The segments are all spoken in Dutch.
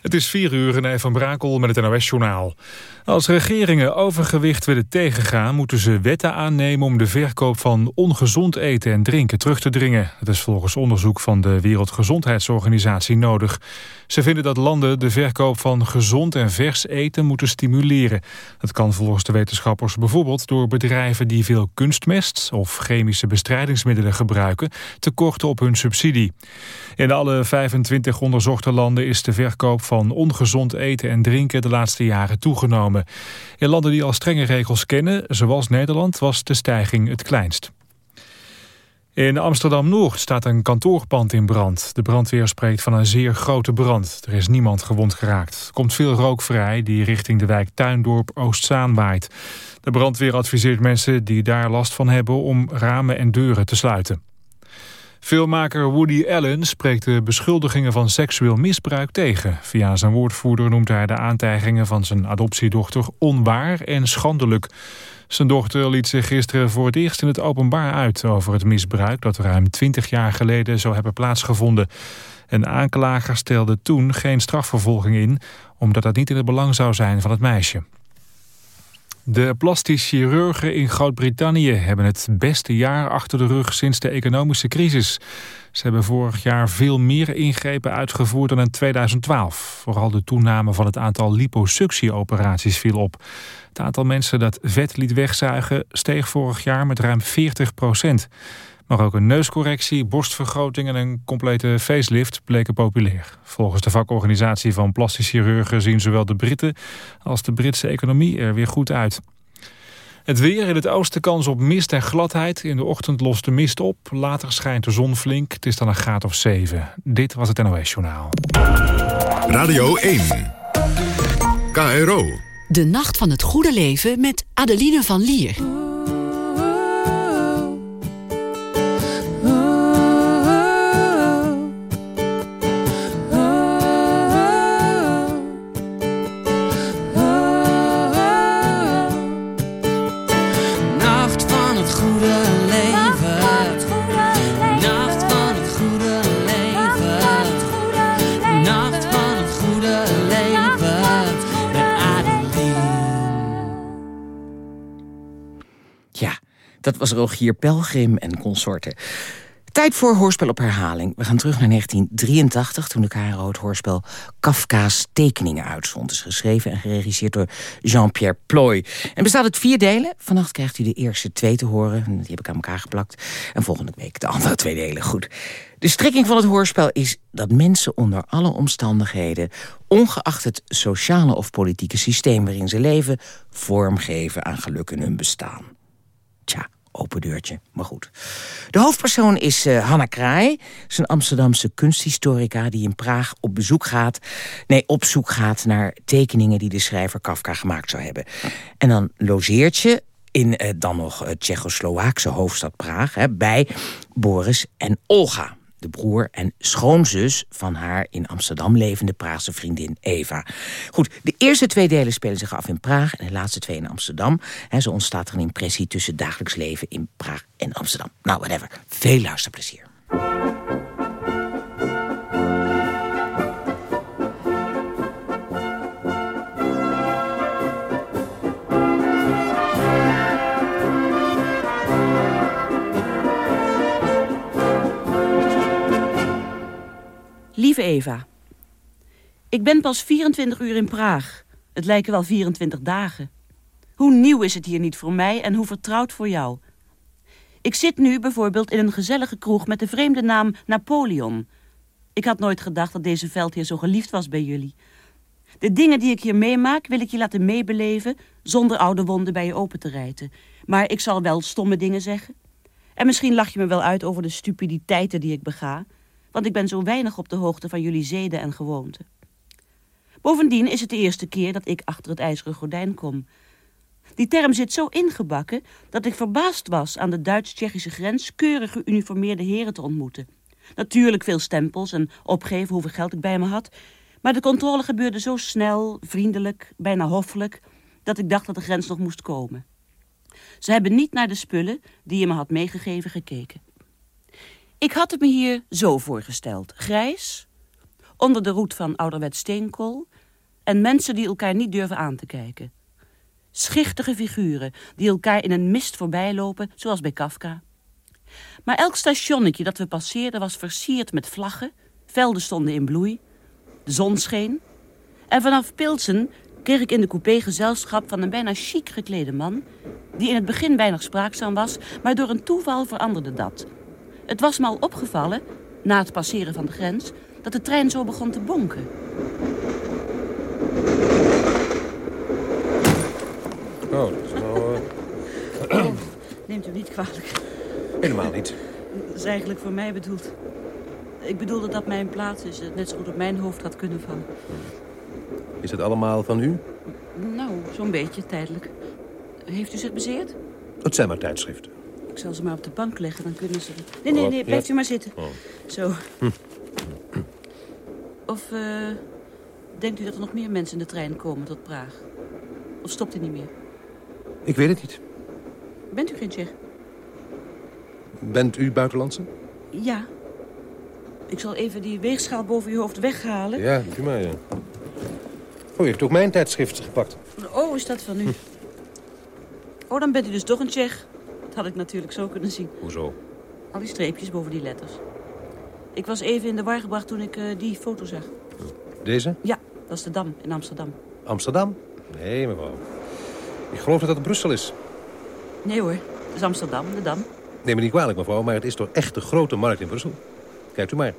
Het is 4 uur René van Brakel met het NOS-journaal. Als regeringen overgewicht willen tegengaan... moeten ze wetten aannemen om de verkoop van ongezond eten en drinken terug te dringen. Dat is volgens onderzoek van de Wereldgezondheidsorganisatie nodig. Ze vinden dat landen de verkoop van gezond en vers eten moeten stimuleren. Dat kan volgens de wetenschappers bijvoorbeeld door bedrijven die veel kunstmest... of chemische bestrijdingsmiddelen gebruiken... tekorten op hun subsidie. In alle 25 onderzochte landen is de verkoop van ongezond eten en drinken de laatste jaren toegenomen. In landen die al strenge regels kennen, zoals Nederland, was de stijging het kleinst. In Amsterdam-Noord staat een kantoorpand in brand. De brandweer spreekt van een zeer grote brand. Er is niemand gewond geraakt. Er komt veel rook vrij die richting de wijk Tuindorp Oostzaan waait. De brandweer adviseert mensen die daar last van hebben om ramen en deuren te sluiten. Filmmaker Woody Allen spreekt de beschuldigingen van seksueel misbruik tegen. Via zijn woordvoerder noemt hij de aantijgingen van zijn adoptiedochter onwaar en schandelijk. Zijn dochter liet zich gisteren voor het eerst in het openbaar uit over het misbruik dat ruim 20 jaar geleden zou hebben plaatsgevonden. Een aanklager stelde toen geen strafvervolging in, omdat dat niet in het belang zou zijn van het meisje. De plastisch chirurgen in Groot-Brittannië hebben het beste jaar achter de rug sinds de economische crisis. Ze hebben vorig jaar veel meer ingrepen uitgevoerd dan in 2012. Vooral de toename van het aantal liposuctieoperaties viel op. Het aantal mensen dat vet liet wegzuigen steeg vorig jaar met ruim 40 procent. Maar ook een neuscorrectie, borstvergroting en een complete facelift bleken populair. Volgens de vakorganisatie van plastisch chirurgen zien zowel de Britten als de Britse economie er weer goed uit. Het weer in het oosten kans op mist en gladheid. In de ochtend lost de mist op. Later schijnt de zon flink. Het is dan een graad of 7. Dit was het NOS Journaal. Radio 1. KRO. De Nacht van het Goede Leven met Adeline van Lier. Dat was Rogier Pelgrim en consorten. Tijd voor hoorspel op herhaling. We gaan terug naar 1983, toen de KRO het hoorspel Kafka's tekeningen uitzond. is geschreven en geregisseerd door Jean-Pierre Ploy. En bestaat uit vier delen. Vannacht krijgt u de eerste twee te horen. Die heb ik aan elkaar geplakt. En volgende week de andere twee delen. Goed. De strekking van het hoorspel is dat mensen onder alle omstandigheden... ongeacht het sociale of politieke systeem waarin ze leven... vormgeven aan geluk in hun bestaan. Tja, open deurtje, maar goed. De hoofdpersoon is uh, Hanna Kraai. Een Amsterdamse kunsthistorica die in Praag op bezoek gaat... nee, op zoek gaat naar tekeningen die de schrijver Kafka gemaakt zou hebben. En dan logeert je in uh, dan nog uh, Tsjechoslowaakse hoofdstad Praag... Hè, bij Boris en Olga de broer en schoonzus van haar in Amsterdam levende Praagse vriendin Eva. Goed, de eerste twee delen spelen zich af in Praag en de laatste twee in Amsterdam. He, zo ontstaat er een impressie tussen dagelijks leven in Praag en Amsterdam. Nou, whatever. Veel luisterplezier. Eva, ik ben pas 24 uur in Praag. Het lijken wel 24 dagen. Hoe nieuw is het hier niet voor mij en hoe vertrouwd voor jou. Ik zit nu bijvoorbeeld in een gezellige kroeg met de vreemde naam Napoleon. Ik had nooit gedacht dat deze veldheer zo geliefd was bij jullie. De dingen die ik hier meemaak wil ik je laten meebeleven... zonder oude wonden bij je open te rijten. Maar ik zal wel stomme dingen zeggen. En misschien lach je me wel uit over de stupiditeiten die ik bega want ik ben zo weinig op de hoogte van jullie zeden en gewoonten. Bovendien is het de eerste keer dat ik achter het ijzeren gordijn kom. Die term zit zo ingebakken dat ik verbaasd was aan de Duits-Tsjechische grens keurig geuniformeerde heren te ontmoeten. Natuurlijk veel stempels en opgeven hoeveel geld ik bij me had, maar de controle gebeurde zo snel, vriendelijk, bijna hoffelijk, dat ik dacht dat de grens nog moest komen. Ze hebben niet naar de spullen die je me had meegegeven gekeken. Ik had het me hier zo voorgesteld. Grijs, onder de roet van ouderwet steenkool... en mensen die elkaar niet durven aan te kijken. Schichtige figuren die elkaar in een mist voorbijlopen, zoals bij Kafka. Maar elk stationnetje dat we passeerden was versierd met vlaggen... velden stonden in bloei, de zon scheen... en vanaf Pilsen kreeg ik in de coupé gezelschap van een bijna chic geklede man... die in het begin weinig spraakzaam was, maar door een toeval veranderde dat. Het was me al opgevallen, na het passeren van de grens... dat de trein zo begon te bonken. Oh, dat is nou... eh, Neemt u niet kwalijk. helemaal niet. Dat is eigenlijk voor mij bedoeld. Ik bedoelde dat mijn plaats is, het net zo goed op mijn hoofd had kunnen vallen. Is het allemaal van u? Nou, zo'n beetje, tijdelijk. Heeft u zich bezeerd? Het zijn maar tijdschriften. Ik zal ze maar op de bank leggen, dan kunnen ze... Nee, nee, Oh, nee, blijft ja. u maar zitten. Oh. Zo. Of eh, denkt u dat er nog meer mensen in de trein komen tot Praag? Of stopt u niet meer? Ik weet het niet. Bent u geen Tsjech? Bent u buitenlandse? Ja. Ik zal even die weegschaal boven uw hoofd weghalen. Ja, doe maar, ja. Oh, je hebt ook mijn tijdschrift gepakt. Oh, is dat van u? Oh, dan bent u dus toch een Tsjech. Dat had ik natuurlijk zo kunnen zien. Hoezo? Al die streepjes boven die letters. Ik was even in de war gebracht toen ik eh, die foto zag. Deze? Ja, dat is de Dam in Amsterdam. Amsterdam? Nee, mevrouw. Ik geloof dat dat Brussel is. Nee hoor, het is Amsterdam, de Dam. Neem me niet kwalijk, mevrouw, maar het is toch echt de grote markt in Brussel. Kijkt u maar.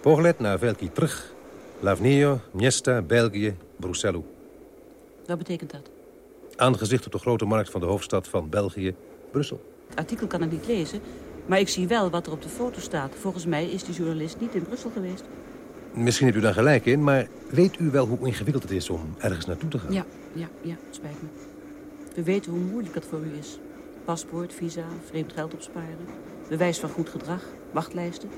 Pogled naar velki terug. Lavnio, Miesta, België, Bruxelles. Wat betekent dat? Aangezicht op de grote markt van de hoofdstad van België, Brussel. Het artikel kan ik niet lezen, maar ik zie wel wat er op de foto staat. Volgens mij is die journalist niet in Brussel geweest. Misschien hebt u daar gelijk in, maar weet u wel hoe ingewikkeld het is om ergens naartoe te gaan? Ja, ja, ja, het spijt me. We weten hoe moeilijk dat voor u is. Paspoort, visa, vreemd geld opsparen, bewijs van goed gedrag, wachtlijsten.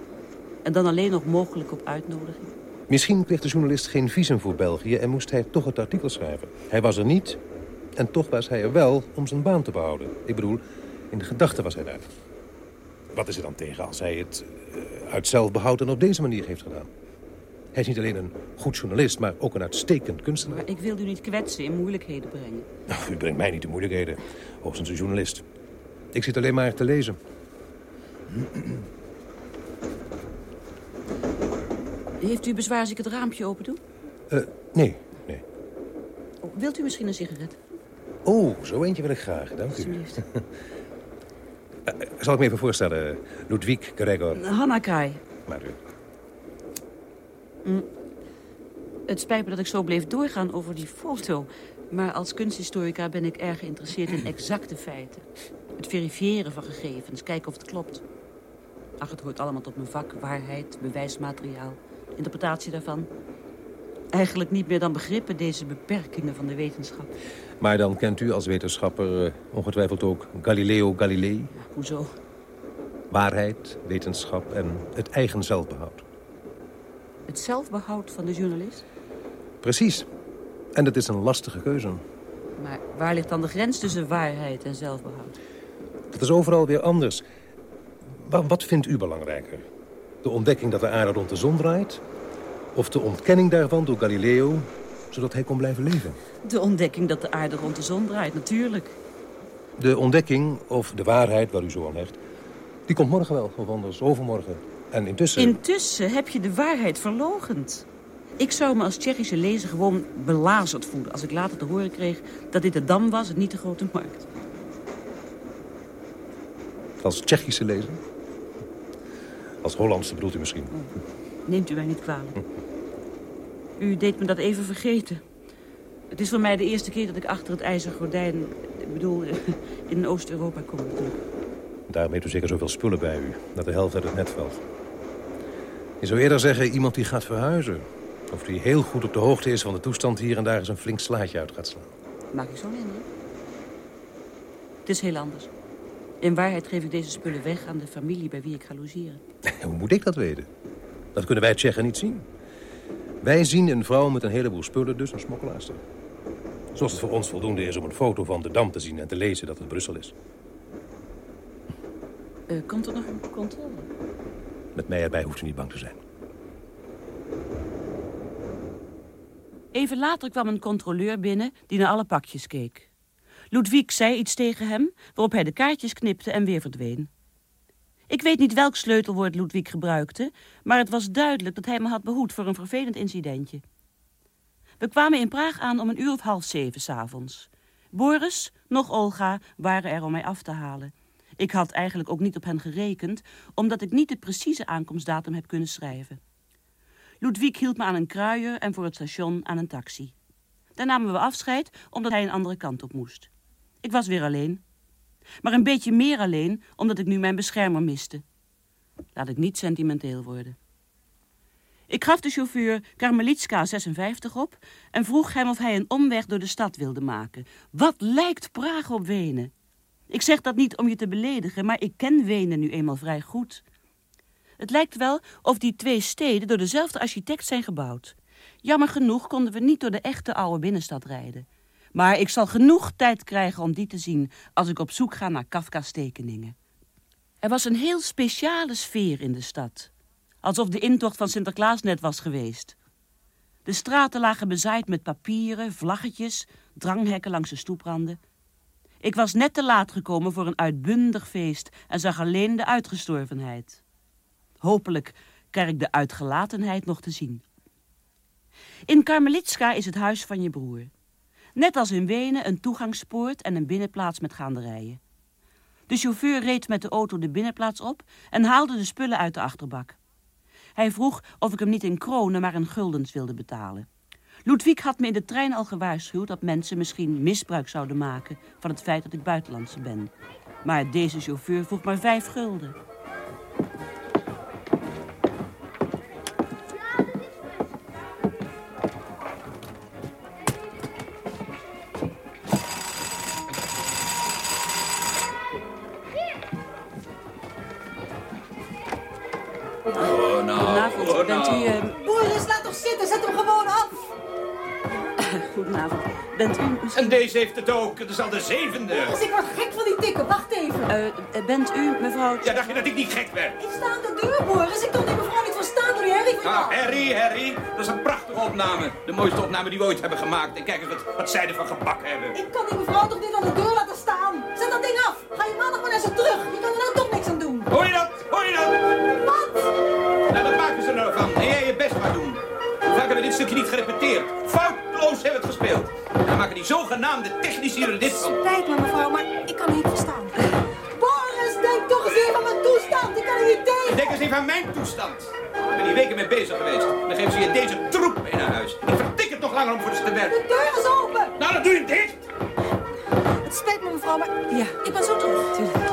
En dan alleen nog mogelijk op uitnodiging. Misschien kreeg de journalist geen visum voor België en moest hij toch het artikel schrijven. Hij was er niet en toch was hij er wel om zijn baan te behouden. Ik bedoel, in de gedachten was hij daar. Wat is er dan tegen als hij het eh, uit zelfbehoud en op deze manier heeft gedaan? Hij is niet alleen een goed journalist, maar ook een uitstekend kunstenaar. Maar ik wil u niet kwetsen, in moeilijkheden brengen. Nou, u brengt mij niet de moeilijkheden, hoogstens een journalist. Ik zit alleen maar te lezen. Heeft u bezwaar als ik het raampje open doe? Eh, nee, nee. Oh, wilt u misschien een sigaret? Oh, zo eentje wil ik graag, dank u. Alsjeblieft. Zal ik me even voorstellen, Ludwig Gregor. Hanna Kraai. Maar u... Het spijt me dat ik zo bleef doorgaan over die foto. Maar als kunsthistorica ben ik erg geïnteresseerd in exacte feiten. Het verifiëren van gegevens, kijken of het klopt. Ach, het hoort allemaal tot mijn vak. Waarheid, bewijsmateriaal, interpretatie daarvan. Eigenlijk niet meer dan begrippen deze beperkingen van de wetenschap. Maar dan kent u als wetenschapper eh, ongetwijfeld ook Galileo Galilei. Hoezo? Waarheid, wetenschap en het eigen zelfbehoud. Het zelfbehoud van de journalist? Precies. En dat is een lastige keuze. Maar waar ligt dan de grens tussen waarheid en zelfbehoud? Dat is overal weer anders. Wa- wat vindt u belangrijker? De ontdekking dat de aarde rond de zon draait? Of de ontkenning daarvan door Galileo, zodat hij kon blijven leven? De ontdekking dat de aarde rond de zon draait, natuurlijk. De ontdekking, of de waarheid waar u zo aan hecht... die komt morgen wel, of anders overmorgen. En intussen... Intussen heb je de waarheid verlogend. Ik zou me als Tsjechische lezer gewoon belazerd voelen... als ik later te horen kreeg dat dit de Dam was en niet de Grote Markt. Als Tsjechische lezer? Als Hollandse bedoelt u misschien? Neemt u mij niet kwalijk. U deed me dat even vergeten. Het is voor mij de eerste keer dat ik achter het ijzeren gordijn... ik bedoel, in Oost-Europa kom natuurlijk. Daarom heeft u zeker zoveel spullen bij u, dat de helft uit het net valt. Je zou eerder zeggen iemand die gaat verhuizen. Of die heel goed op de hoogte is van de toestand hier en daar eens een flink slaatje uit gaat slaan. Maak ik zo'n indruk? Het is heel anders. In waarheid geef ik deze spullen weg aan de familie bij wie ik ga logeren. Hoe moet ik dat weten? Dat kunnen wij Tsjechen niet zien. Wij zien een vrouw met een heleboel spullen, dus een smokkelaarster. Zoals het voor ons voldoende is om een foto van de Dam te zien en te lezen dat het Brussel is. Eh, komt er nog een controle? Met mij erbij hoeft u niet bang te zijn. Even later kwam een controleur binnen die naar alle pakjes keek. Ludwig zei iets tegen hem, waarop hij de kaartjes knipte en weer verdween. Ik weet niet welk sleutelwoord Ludwig gebruikte, maar het was duidelijk dat hij me had behoed voor een vervelend incidentje. We kwamen in Praag aan om een uur of half zeven s'avonds. Boris, nog Olga, waren er om mij af te halen. Ik had eigenlijk ook niet op hen gerekend, omdat ik niet de precieze aankomstdatum heb kunnen schrijven. Ludwig hield me aan een kruier en voor het station aan een taxi. Daar namen we afscheid, omdat hij een andere kant op moest. Ik was weer alleen. Maar een beetje meer alleen, omdat ik nu mijn beschermer miste. Laat ik niet sentimenteel worden. Ik gaf de chauffeur Karmelitska 56 op en vroeg hem of hij een omweg door de stad wilde maken. Wat lijkt Praag op Wenen? Ik zeg dat niet om je te beledigen, maar ik ken Wenen nu eenmaal vrij goed. Het lijkt wel of die twee steden door dezelfde architect zijn gebouwd. Jammer genoeg konden we niet door de echte oude binnenstad rijden. Maar ik zal genoeg tijd krijgen om die te zien als ik op zoek ga naar Kafka's tekeningen. Er was een heel speciale sfeer in de stad. Alsof de intocht van Sinterklaas net was geweest. De straten lagen bezaaid met papieren, vlaggetjes, dranghekken langs de stoepranden. Ik was net te laat gekomen voor een uitbundig feest en zag alleen de uitgestorvenheid. Hopelijk krijg ik de uitgelatenheid nog te zien. In Karmelitska is het huis van je broer. Net als in Wenen een toegangspoort en een binnenplaats met gaanderijen. De chauffeur reed met de auto de binnenplaats op en haalde de spullen uit de achterbak. Hij vroeg of ik hem niet in kronen, maar in guldens wilde betalen. Ludwig had me in de trein al gewaarschuwd dat mensen misschien misbruik zouden maken van het feit dat ik buitenlandse ben. Maar deze chauffeur vroeg maar vijf gulden. Goedenavond. Bent u misschien... En deze heeft het ook. Het is al de zevende. Boris, ik word gek van die tikken. Wacht even. eh, eh, bent u mevrouw... Ja, dacht je dat ik niet gek werd? Ik sta aan de deur, Boris. Ik kan die mevrouw niet verstaan door die herrie van Ah. Harry, Harry. Dat is een prachtige opname. De mooiste opname die we ooit hebben gemaakt. En kijk eens wat, wat zij ervan gebakken hebben. Ik kan die mevrouw toch niet aan de deur laten staan? Zet dat ding af. Ga je maandag maar naar ze terug. Je kan er nou toch niks aan doen. Hoor je dat? Hoor je dat? Wat? Nou, dat maken ze er nou van. En jij je best maar doen. Vaak hebben we dit stukje niet gerepeteerd? Foutloos hebben we het gespeeld. Dan maken die zogenaamde technici er dit van. Spijt me, mevrouw, maar ik kan niet verstaan. Boris, denk toch eens even aan mijn toestand. Ik kan er niet tegen. Denk eens even aan mijn toestand. Ik ben hier weken mee bezig geweest. Dan geven ze je deze troep mee naar huis. Ik vertik het nog langer om voor ze te werken. De deur is open. Nou, dan doe je dicht. Het spijt me, mevrouw, maar Ja, ik ben zo terug.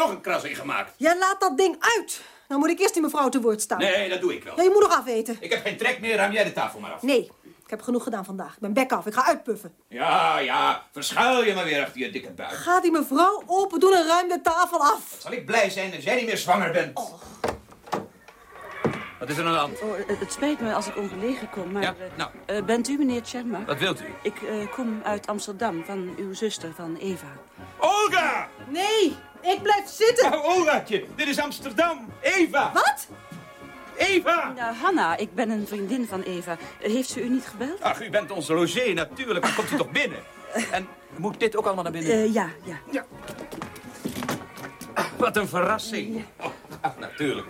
Nog een kras in gemaakt. Ja, laat dat ding uit. Nou moet ik eerst die mevrouw te woord staan. Nee, dat doe ik wel. Ja, je moet nog afeten. Ik heb geen trek meer, ruim jij de tafel maar af. Nee, ik heb genoeg gedaan vandaag. Ik ben bek af. Ik ga uitpuffen. Ja, ja, verschuil je maar weer achter je dikke buik. Ga die mevrouw open doen en ruim de tafel af. Zal ik blij zijn als jij niet meer zwanger bent? Wat is er aan de hand? Oh, het het spijt me als ik ongelegen kom, maar... Ja, eh, nou. eh, bent u meneer Tjerma? Wat wilt u? Ik eh, kom uit Amsterdam, van uw zuster, van Eva. Olga! Nee, ik blijf zitten. Nou, Olgaatje, dit is Amsterdam. Eva! Wat? Eva! Ja, Hanna, ik ben een vriendin van Eva. Eh, Heeft ze u niet gebeld? Ach, u bent onze logé natuurlijk, maar komt u toch binnen? En moet dit ook allemaal naar binnen? Eh, ja, ja. Wat een verrassing. Oh, ach, natuurlijk.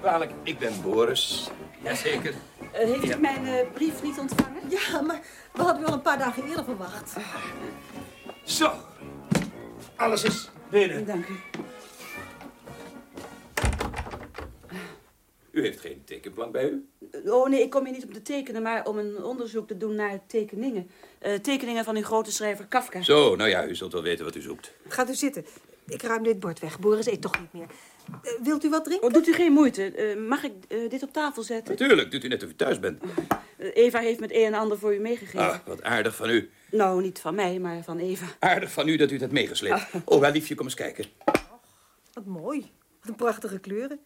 Kwalijk, ik ben Boris. Jazeker. Eh, heeft u mijn eh, brief niet ontvangen? Ja, maar we hadden wel een paar dagen eerder verwacht. Zo. Alles is binnen. Dank u. U heeft geen tekenplan bij u? Oh nee, ik kom hier niet om te tekenen, maar om een onderzoek te doen naar tekeningen. Eh, tekeningen van uw grote schrijver Kafka. Zo, nou ja, u zult wel weten wat u zoekt. Gaat u zitten. Ik ruim dit bord weg. Boris eet toch niet meer. Wilt u wat drinken? Oh, doet u geen moeite. Eh, mag ik eh, dit op tafel zetten? Natuurlijk, doet u net of u thuis bent. Eh, Eva heeft met een en ander voor u meegegeven. Ah, wat aardig van u. Nou, niet van mij, maar van Eva. Aardig van u dat u het hebt meegesleept. Oh, wel liefje, kom eens kijken. Wat mooi. Wat een prachtige kleuren.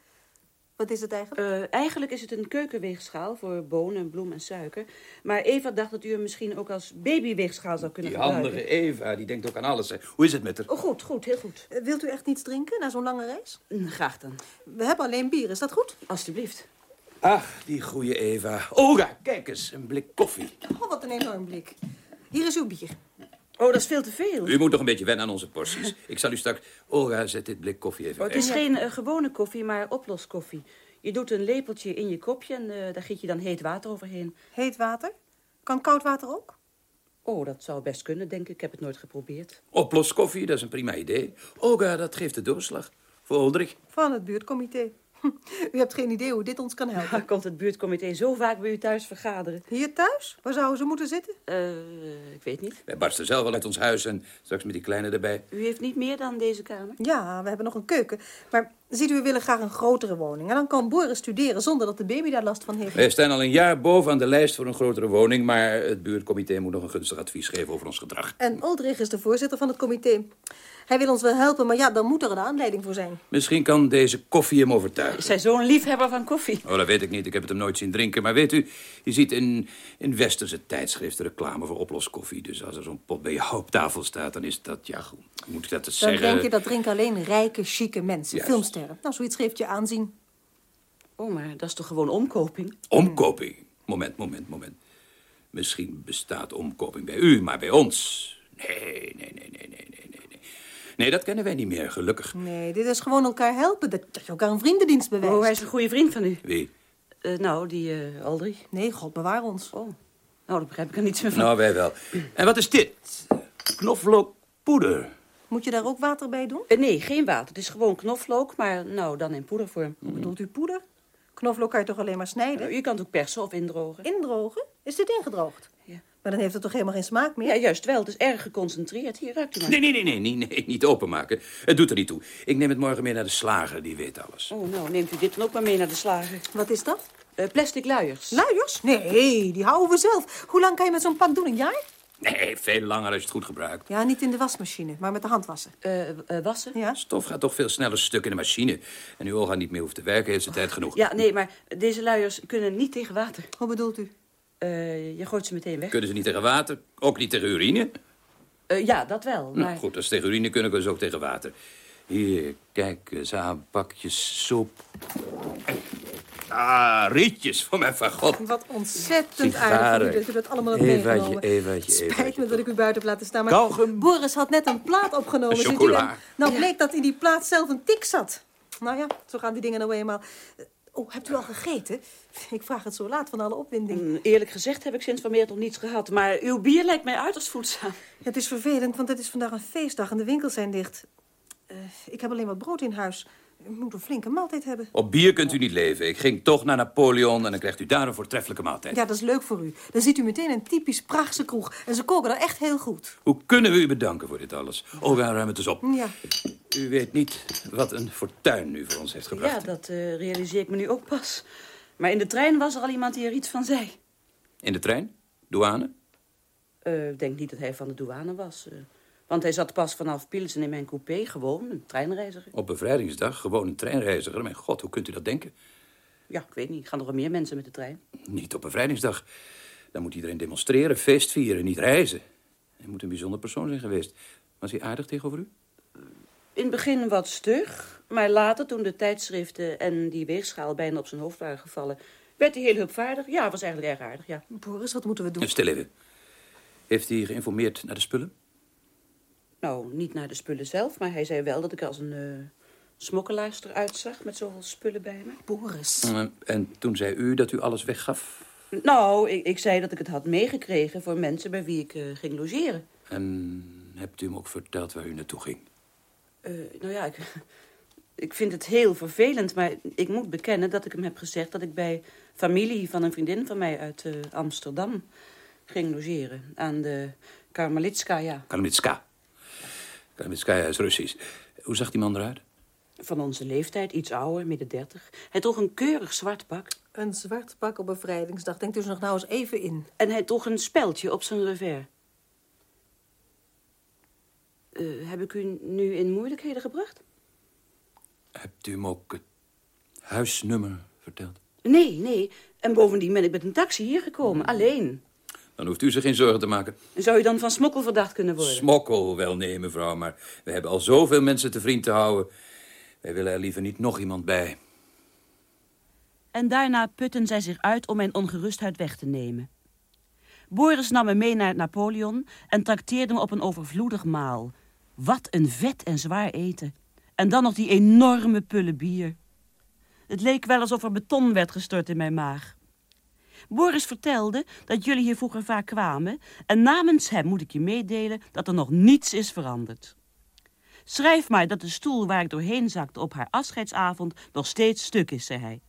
Wat is het eigenlijk? Eh, eigenlijk is het een keukenweegschaal voor bonen, bloem en suiker. Maar Eva dacht dat u hem misschien ook als babyweegschaal zou kunnen Die gebruiken. handige Eva, die denkt ook aan alles. hè. Hoe is het met haar? Oh, goed, goed, heel goed. Eh, Wilt u echt niets drinken na zo'n lange reis? Mm, Graag dan, We hebben alleen bier, is dat goed? alstublieft. Ach, die goeie Eva. Olga, kijk eens, een blik koffie. Oh, wat een enorm blik. Hier is uw bier. Oh, dat is veel te veel. U moet nog een beetje wennen aan onze porties. Ik zal u straks... Olga, zet dit blik koffie even Oh, het weg. is geen eh, gewone koffie, maar oploskoffie. Je doet een lepeltje in je kopje en eh, daar giet je dan heet water overheen. Heet water? Kan koud water ook? Oh, dat zou best kunnen, denk ik. Ik heb het nooit geprobeerd. Oploskoffie, dat is een prima idee. Olga, dat geeft de doorslag. Voor Oldrich. Van het buurtcomité. U hebt geen idee hoe dit ons kan helpen. Waar komt het buurtcomité zo vaak bij u thuis vergaderen? Hier thuis? Waar zouden ze moeten zitten? Eh, ik weet niet. Wij barsten zelf wel uit ons huis en straks met die kleine erbij. U heeft niet meer dan deze kamer? Ja, we hebben nog een keuken. Maar ziet u, we willen graag een grotere woning. En dan kan Boris studeren zonder dat de baby daar last van heeft. Wij staan al een jaar bovenaan de lijst voor een grotere woning... maar het buurtcomité moet nog een gunstig advies geven over ons gedrag. En Oldrich is de voorzitter van het comité. Hij wil ons wel helpen, maar ja, dan moet er een aanleiding voor zijn. Misschien kan deze koffie hem overtuigen. Is hij zo'n liefhebber van koffie? Oh, dat weet ik niet. Ik heb het hem nooit zien drinken. Maar weet u, je ziet in, in westerse tijdschriften reclame voor oploskoffie. Dus als er zo'n pot bij jou op tafel staat, dan is dat, ja, hoe moet ik dat eens Dan zeggen? denk je dat drinken alleen rijke, chique mensen, Juist. Nou, zoiets geeft je aanzien. Oh, maar dat is toch gewoon omkoping? Omkoping. Moment, moment, moment. Misschien bestaat omkoping bij u, maar bij ons... Nee, nee, nee, nee, nee, nee, nee, nee. Nee, dat kennen wij niet meer, gelukkig. Nee, dit is gewoon elkaar helpen. Dat dat je elkaar een vriendendienst bewijst. Oh, hij is een goede vriend van u. Wie? Eh, nou, die eh Aldrich. Nee, god bewaar ons. Oh, nou, daar begrijp ik er niets meer van. Nou, wij wel. En wat is dit? Knoflookpoeder. Moet je daar ook water bij doen? Eh, nee, geen water. Het is gewoon knoflook, maar nou, dan in poedervorm. Hoe bedoelt u poeder? Knoflook kan je toch alleen maar snijden? Nou, je kan het ook persen of indrogen. Indrogen? Is dit ingedroogd? Ja. Maar dan heeft het toch helemaal geen smaak meer? Ja, juist wel. Het is erg geconcentreerd. Hier, ruikt u maar. Nee, nee, nee, nee, nee, nee, niet openmaken. Het doet er niet toe. Ik neem het morgen mee naar de slager, die weet alles. Oh, nou, neemt u dit dan ook maar mee naar de slager. Wat is dat? Eh, plastic luiers. Luiers? Nee, die houden we zelf. Hoe lang kan je met zo'n pak doen? Een jaar? Nee, veel langer als je het goed gebruikt. Ja, niet in de wasmachine, maar met de hand wassen. Eh, eh, wassen? Ja? Stof gaat toch veel sneller stuk in de machine. En uw Olga niet meer hoeft te werken, heeft ze tijd genoeg. Ja, nee, maar deze luiers kunnen niet tegen water. Hoe bedoelt u? Eh, je gooit ze meteen weg. Kunnen ze niet tegen water? Ook niet tegen urine? Eh, ja, dat wel. Maar... Nou, goed, als ze tegen urine kunnen, kunnen ze ook tegen water. Hier, kijk eens aan, bakjes soep. Ah, rietjes voor mijn fagot. Wat ontzettend aardig van u dat u dat allemaal hebt Evaatje, meegenomen. Evaatje, Spijt me dat ik u buiten heb laten staan. Maar. Boris had net een plaat opgenomen. Een chocola. Nou bleek dat in die plaat zelf een tik zat. Nou ja, zo gaan die dingen nou eenmaal. Eh, Oh, hebt u al gegeten? Ik vraag het zo laat van alle opwinding. Mm, Eerlijk gezegd heb ik sinds vanmiddag nog niets gehad. Maar uw bier lijkt mij uiterst voedzaam. Het is vervelend, want het is vandaag een feestdag en de winkels zijn dicht. Eh, ik heb alleen wat brood in huis. Ik moet een flinke maaltijd hebben. Op bier kunt u niet leven. Ik ging toch naar Napoleon en dan krijgt u daar een voortreffelijke maaltijd. Ja, dat is leuk voor u. Dan ziet u meteen een typisch Praagse kroeg. En ze koken daar echt heel goed. Hoe kunnen we u bedanken voor dit alles? Olga, ruim het eens op. Ja. U weet niet wat een fortuin u voor ons heeft gebracht. Ja, dat eh, realiseer ik me nu ook pas. Maar in de trein was er al iemand die er iets van zei. In de trein? Douane? Eh, Ik denk niet dat hij van de douane was. eh. Want hij zat pas vanaf Pilsen in mijn coupé. Gewoon, een treinreiziger. Op bevrijdingsdag, gewoon een treinreiziger. Mijn god, hoe kunt u dat denken? Ja, ik weet niet. Gaan er wel meer mensen met de trein? Niet op bevrijdingsdag. Dan moet iedereen demonstreren, feest vieren, niet reizen. Hij moet een bijzonder persoon zijn geweest. Was hij aardig tegenover u? In het begin wat stug. Maar later, toen de tijdschriften en die weegschaal bijna op zijn hoofd waren gevallen... werd hij heel hulpvaardig. Ja, was eigenlijk erg aardig, ja. Boris, wat moeten we doen? En stil even. Heeft hij geïnformeerd naar de spullen? Nou, niet naar de spullen zelf, maar hij zei wel dat ik er als een uh, smokkelaarster uitzag... met zoveel spullen bij me. Boris. En toen zei u dat u alles weggaf? Nou, ik, ik zei dat ik het had meegekregen voor mensen bij wie ik eh, ging logeren. En hebt u hem ook verteld waar u naartoe ging? Eh, nou ja, ik, ik vind het heel vervelend, maar ik moet bekennen dat ik hem heb gezegd... dat ik bij familie van een vriendin van mij uit eh, Amsterdam ging logeren. Aan de Karmelitskaya. Karmitska. Karmitskaya is Russisch. Hoe zag die man eruit? Van onze leeftijd, iets ouder, midden dertig. Hij droeg een keurig zwart pak. Een zwart pak op bevrijdingsdag. Denkt u er nog nou eens even in. En hij droeg een speldje op zijn revers. Eh, heb ik u nu in moeilijkheden gebracht? Hebt u hem ook het huisnummer verteld? Nee, nee. En bovendien ben ik met een taxi hier gekomen, alleen. Dan hoeft u zich geen zorgen te maken. En Zou je dan van smokkel verdacht kunnen worden? Smokkel wel nee, mevrouw, maar we hebben al zoveel mensen te vriend te houden. Wij willen er liever niet nog iemand bij. En daarna putten zij zich uit om mijn ongerustheid weg te nemen. Boris nam me mee naar het Napoleon en trakteerde me op een overvloedig maal. Wat een vet en zwaar eten. En dan nog die enorme pullen bier. Het leek wel alsof er beton werd gestort in mijn maag. Boris vertelde dat jullie hier vroeger vaak kwamen... en namens hem moet ik je meedelen dat er nog niets is veranderd. Schrijf maar dat de stoel waar ik doorheen zakte op haar afscheidsavond... nog steeds stuk is, zei hij.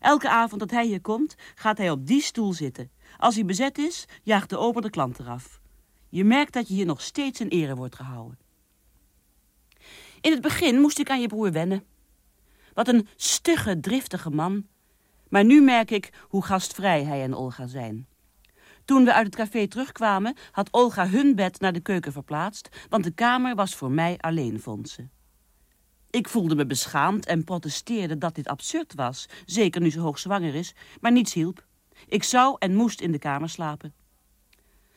Elke avond dat hij hier komt, gaat hij op die stoel zitten. Als hij bezet is, jaagt de ober de klant eraf. Je merkt dat je hier nog steeds in ere wordt gehouden. In het begin moest ik aan je broer wennen. Wat een stugge, driftige man. Maar nu merk ik hoe gastvrij hij en Olga zijn. Toen we uit het café terugkwamen, had Olga hun bed naar de keuken verplaatst, want de kamer was voor mij alleen, vond ze. Ik voelde me beschaamd en protesteerde dat dit absurd was, zeker nu ze hoogzwanger is, maar niets hielp. Ik zou en moest in de kamer slapen.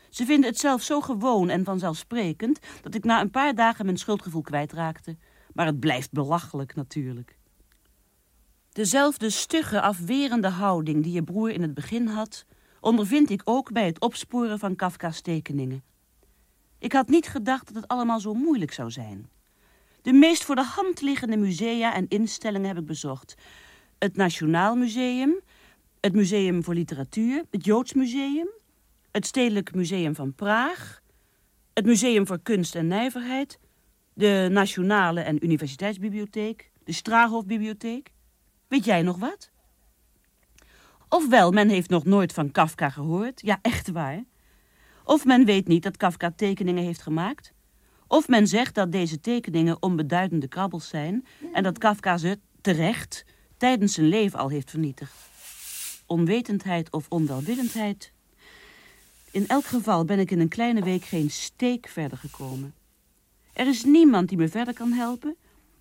Ze vinden het zelf zo gewoon en vanzelfsprekend dat ik na een paar dagen mijn schuldgevoel kwijtraakte. Maar het blijft belachelijk natuurlijk. Dezelfde stugge, afwerende houding die je broer in het begin had, ondervind ik ook bij het opsporen van Kafka's tekeningen. Ik had niet gedacht dat het allemaal zo moeilijk zou zijn. De meest voor de hand liggende musea en instellingen heb ik bezocht. Het Nationaal Museum, het Museum voor Literatuur, het Joods Museum, het Stedelijk Museum van Praag, het Museum voor Kunst en Nijverheid, de Nationale en Universiteitsbibliotheek, de Strahofbibliotheek. Weet jij nog wat? Ofwel, men heeft nog nooit van Kafka gehoord, ja, echt waar. Of men weet niet dat Kafka tekeningen heeft gemaakt. Of men zegt dat deze tekeningen onbeduidende krabbels zijn... en dat Kafka ze, terecht, tijdens zijn leven al heeft vernietigd. Onwetendheid of onwelwillendheid. In elk geval ben ik in een kleine week geen steek verder gekomen. Er is niemand die me verder kan helpen...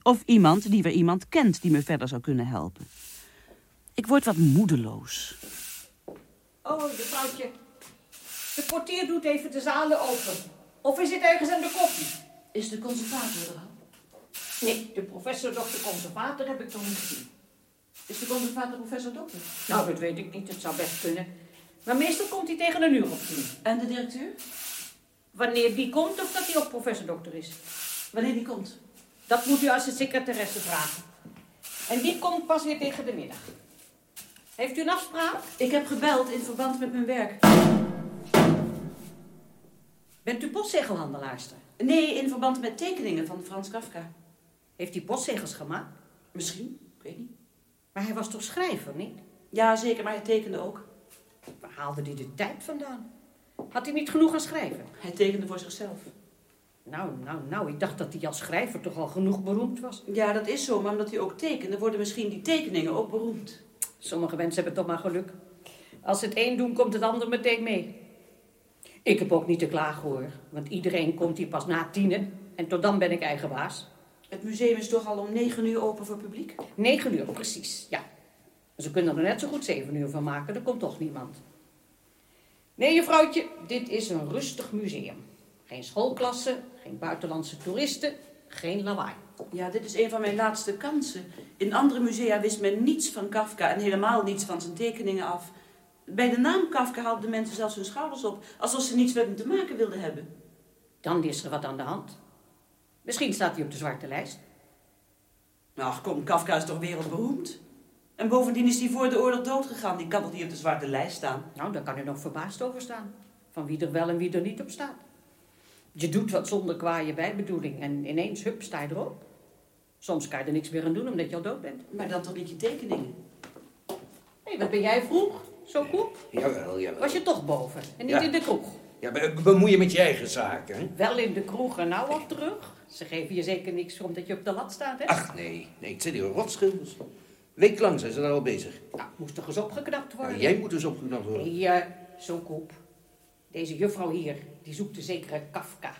of iemand die weer iemand kent die me verder zou kunnen helpen. Ik word wat moedeloos. Oh, de vrouwtje. De portier doet even de zalen open. Of is het ergens aan de koffie? Is de conservator er al? Nee, de professor dokter conservator heb ik nog niet gezien. Is de conservator professor dokter? Nou, dat weet ik niet. Het zou best kunnen. Maar meestal komt hij tegen een uur of tien. En de directeur? Wanneer die komt of dat hij ook professor dokter is. Wanneer die komt? Dat moet u als de secretaresse vragen. En die komt pas weer tegen de middag. Heeft u een afspraak? Ik heb gebeld in verband met mijn werk. Bent u postzegelhandelaarster? Nee, in verband met tekeningen van Frans Kafka. Heeft hij postzegels gemaakt? Misschien, ik weet niet. Maar hij was toch schrijver, niet? Ja, zeker, maar hij tekende ook. Waar haalde hij de tijd vandaan? Had hij niet genoeg aan schrijven? Hij tekende voor zichzelf. Nou, nou, nou, ik dacht dat hij als schrijver toch al genoeg beroemd was. Ja, dat is zo, maar omdat hij ook tekende, worden misschien die tekeningen ook beroemd. Sommige mensen hebben toch maar geluk. Als ze het een doen, komt het ander meteen mee. Ik heb ook niet te klagen hoor, want iedereen komt hier pas na tienen en tot dan ben ik eigen baas. Het museum is toch al om negen uur open voor publiek? Negen uur, precies, ja. Ze kunnen er net zo goed zeven uur van maken, er komt toch niemand. Nee, juffrouwtje, dit is een rustig museum. Geen schoolklassen, geen buitenlandse toeristen, geen lawaai. Ja, dit is een van mijn laatste kansen. In andere musea wist men niets van Kafka en helemaal niets van zijn tekeningen af. Bij de naam Kafka haalden de mensen zelfs hun schouders op, alsof ze niets met hem te maken wilden hebben. Dan is er wat aan de hand. Misschien staat hij op de zwarte lijst. Ach kom, Kafka is toch wereldberoemd? En bovendien is hij voor de oorlog doodgegaan. Die kan toch niet op de zwarte lijst staan? Nou, daar kan u nog verbaasd over staan. Van wie er wel en wie er niet op staat. Je doet wat zonder kwaaie bijbedoeling en ineens, hup, sta je erop. Soms kan je er niks meer aan doen omdat je al dood bent. Maar dan toch niet je tekeningen? Hé, hey, wat ben jij vroeg? Zo koep? Jawel, jawel. Was je toch boven en niet Ja. in de kroeg? Ja, be- bemoei je met je eigen zaken, hè? Wel in de kroeg en nou al terug. Ze geven je zeker niks omdat je op de lat staat, hè? Ach, nee. Nee, het zijn die rotschilders. Week lang zijn ze daar al bezig. Nou, moest toch eens opgeknapt worden? Nou, jij moet dus opgeknapt worden. Eh, zo koep. Deze juffrouw hier, die zoekt de zekere Kafka.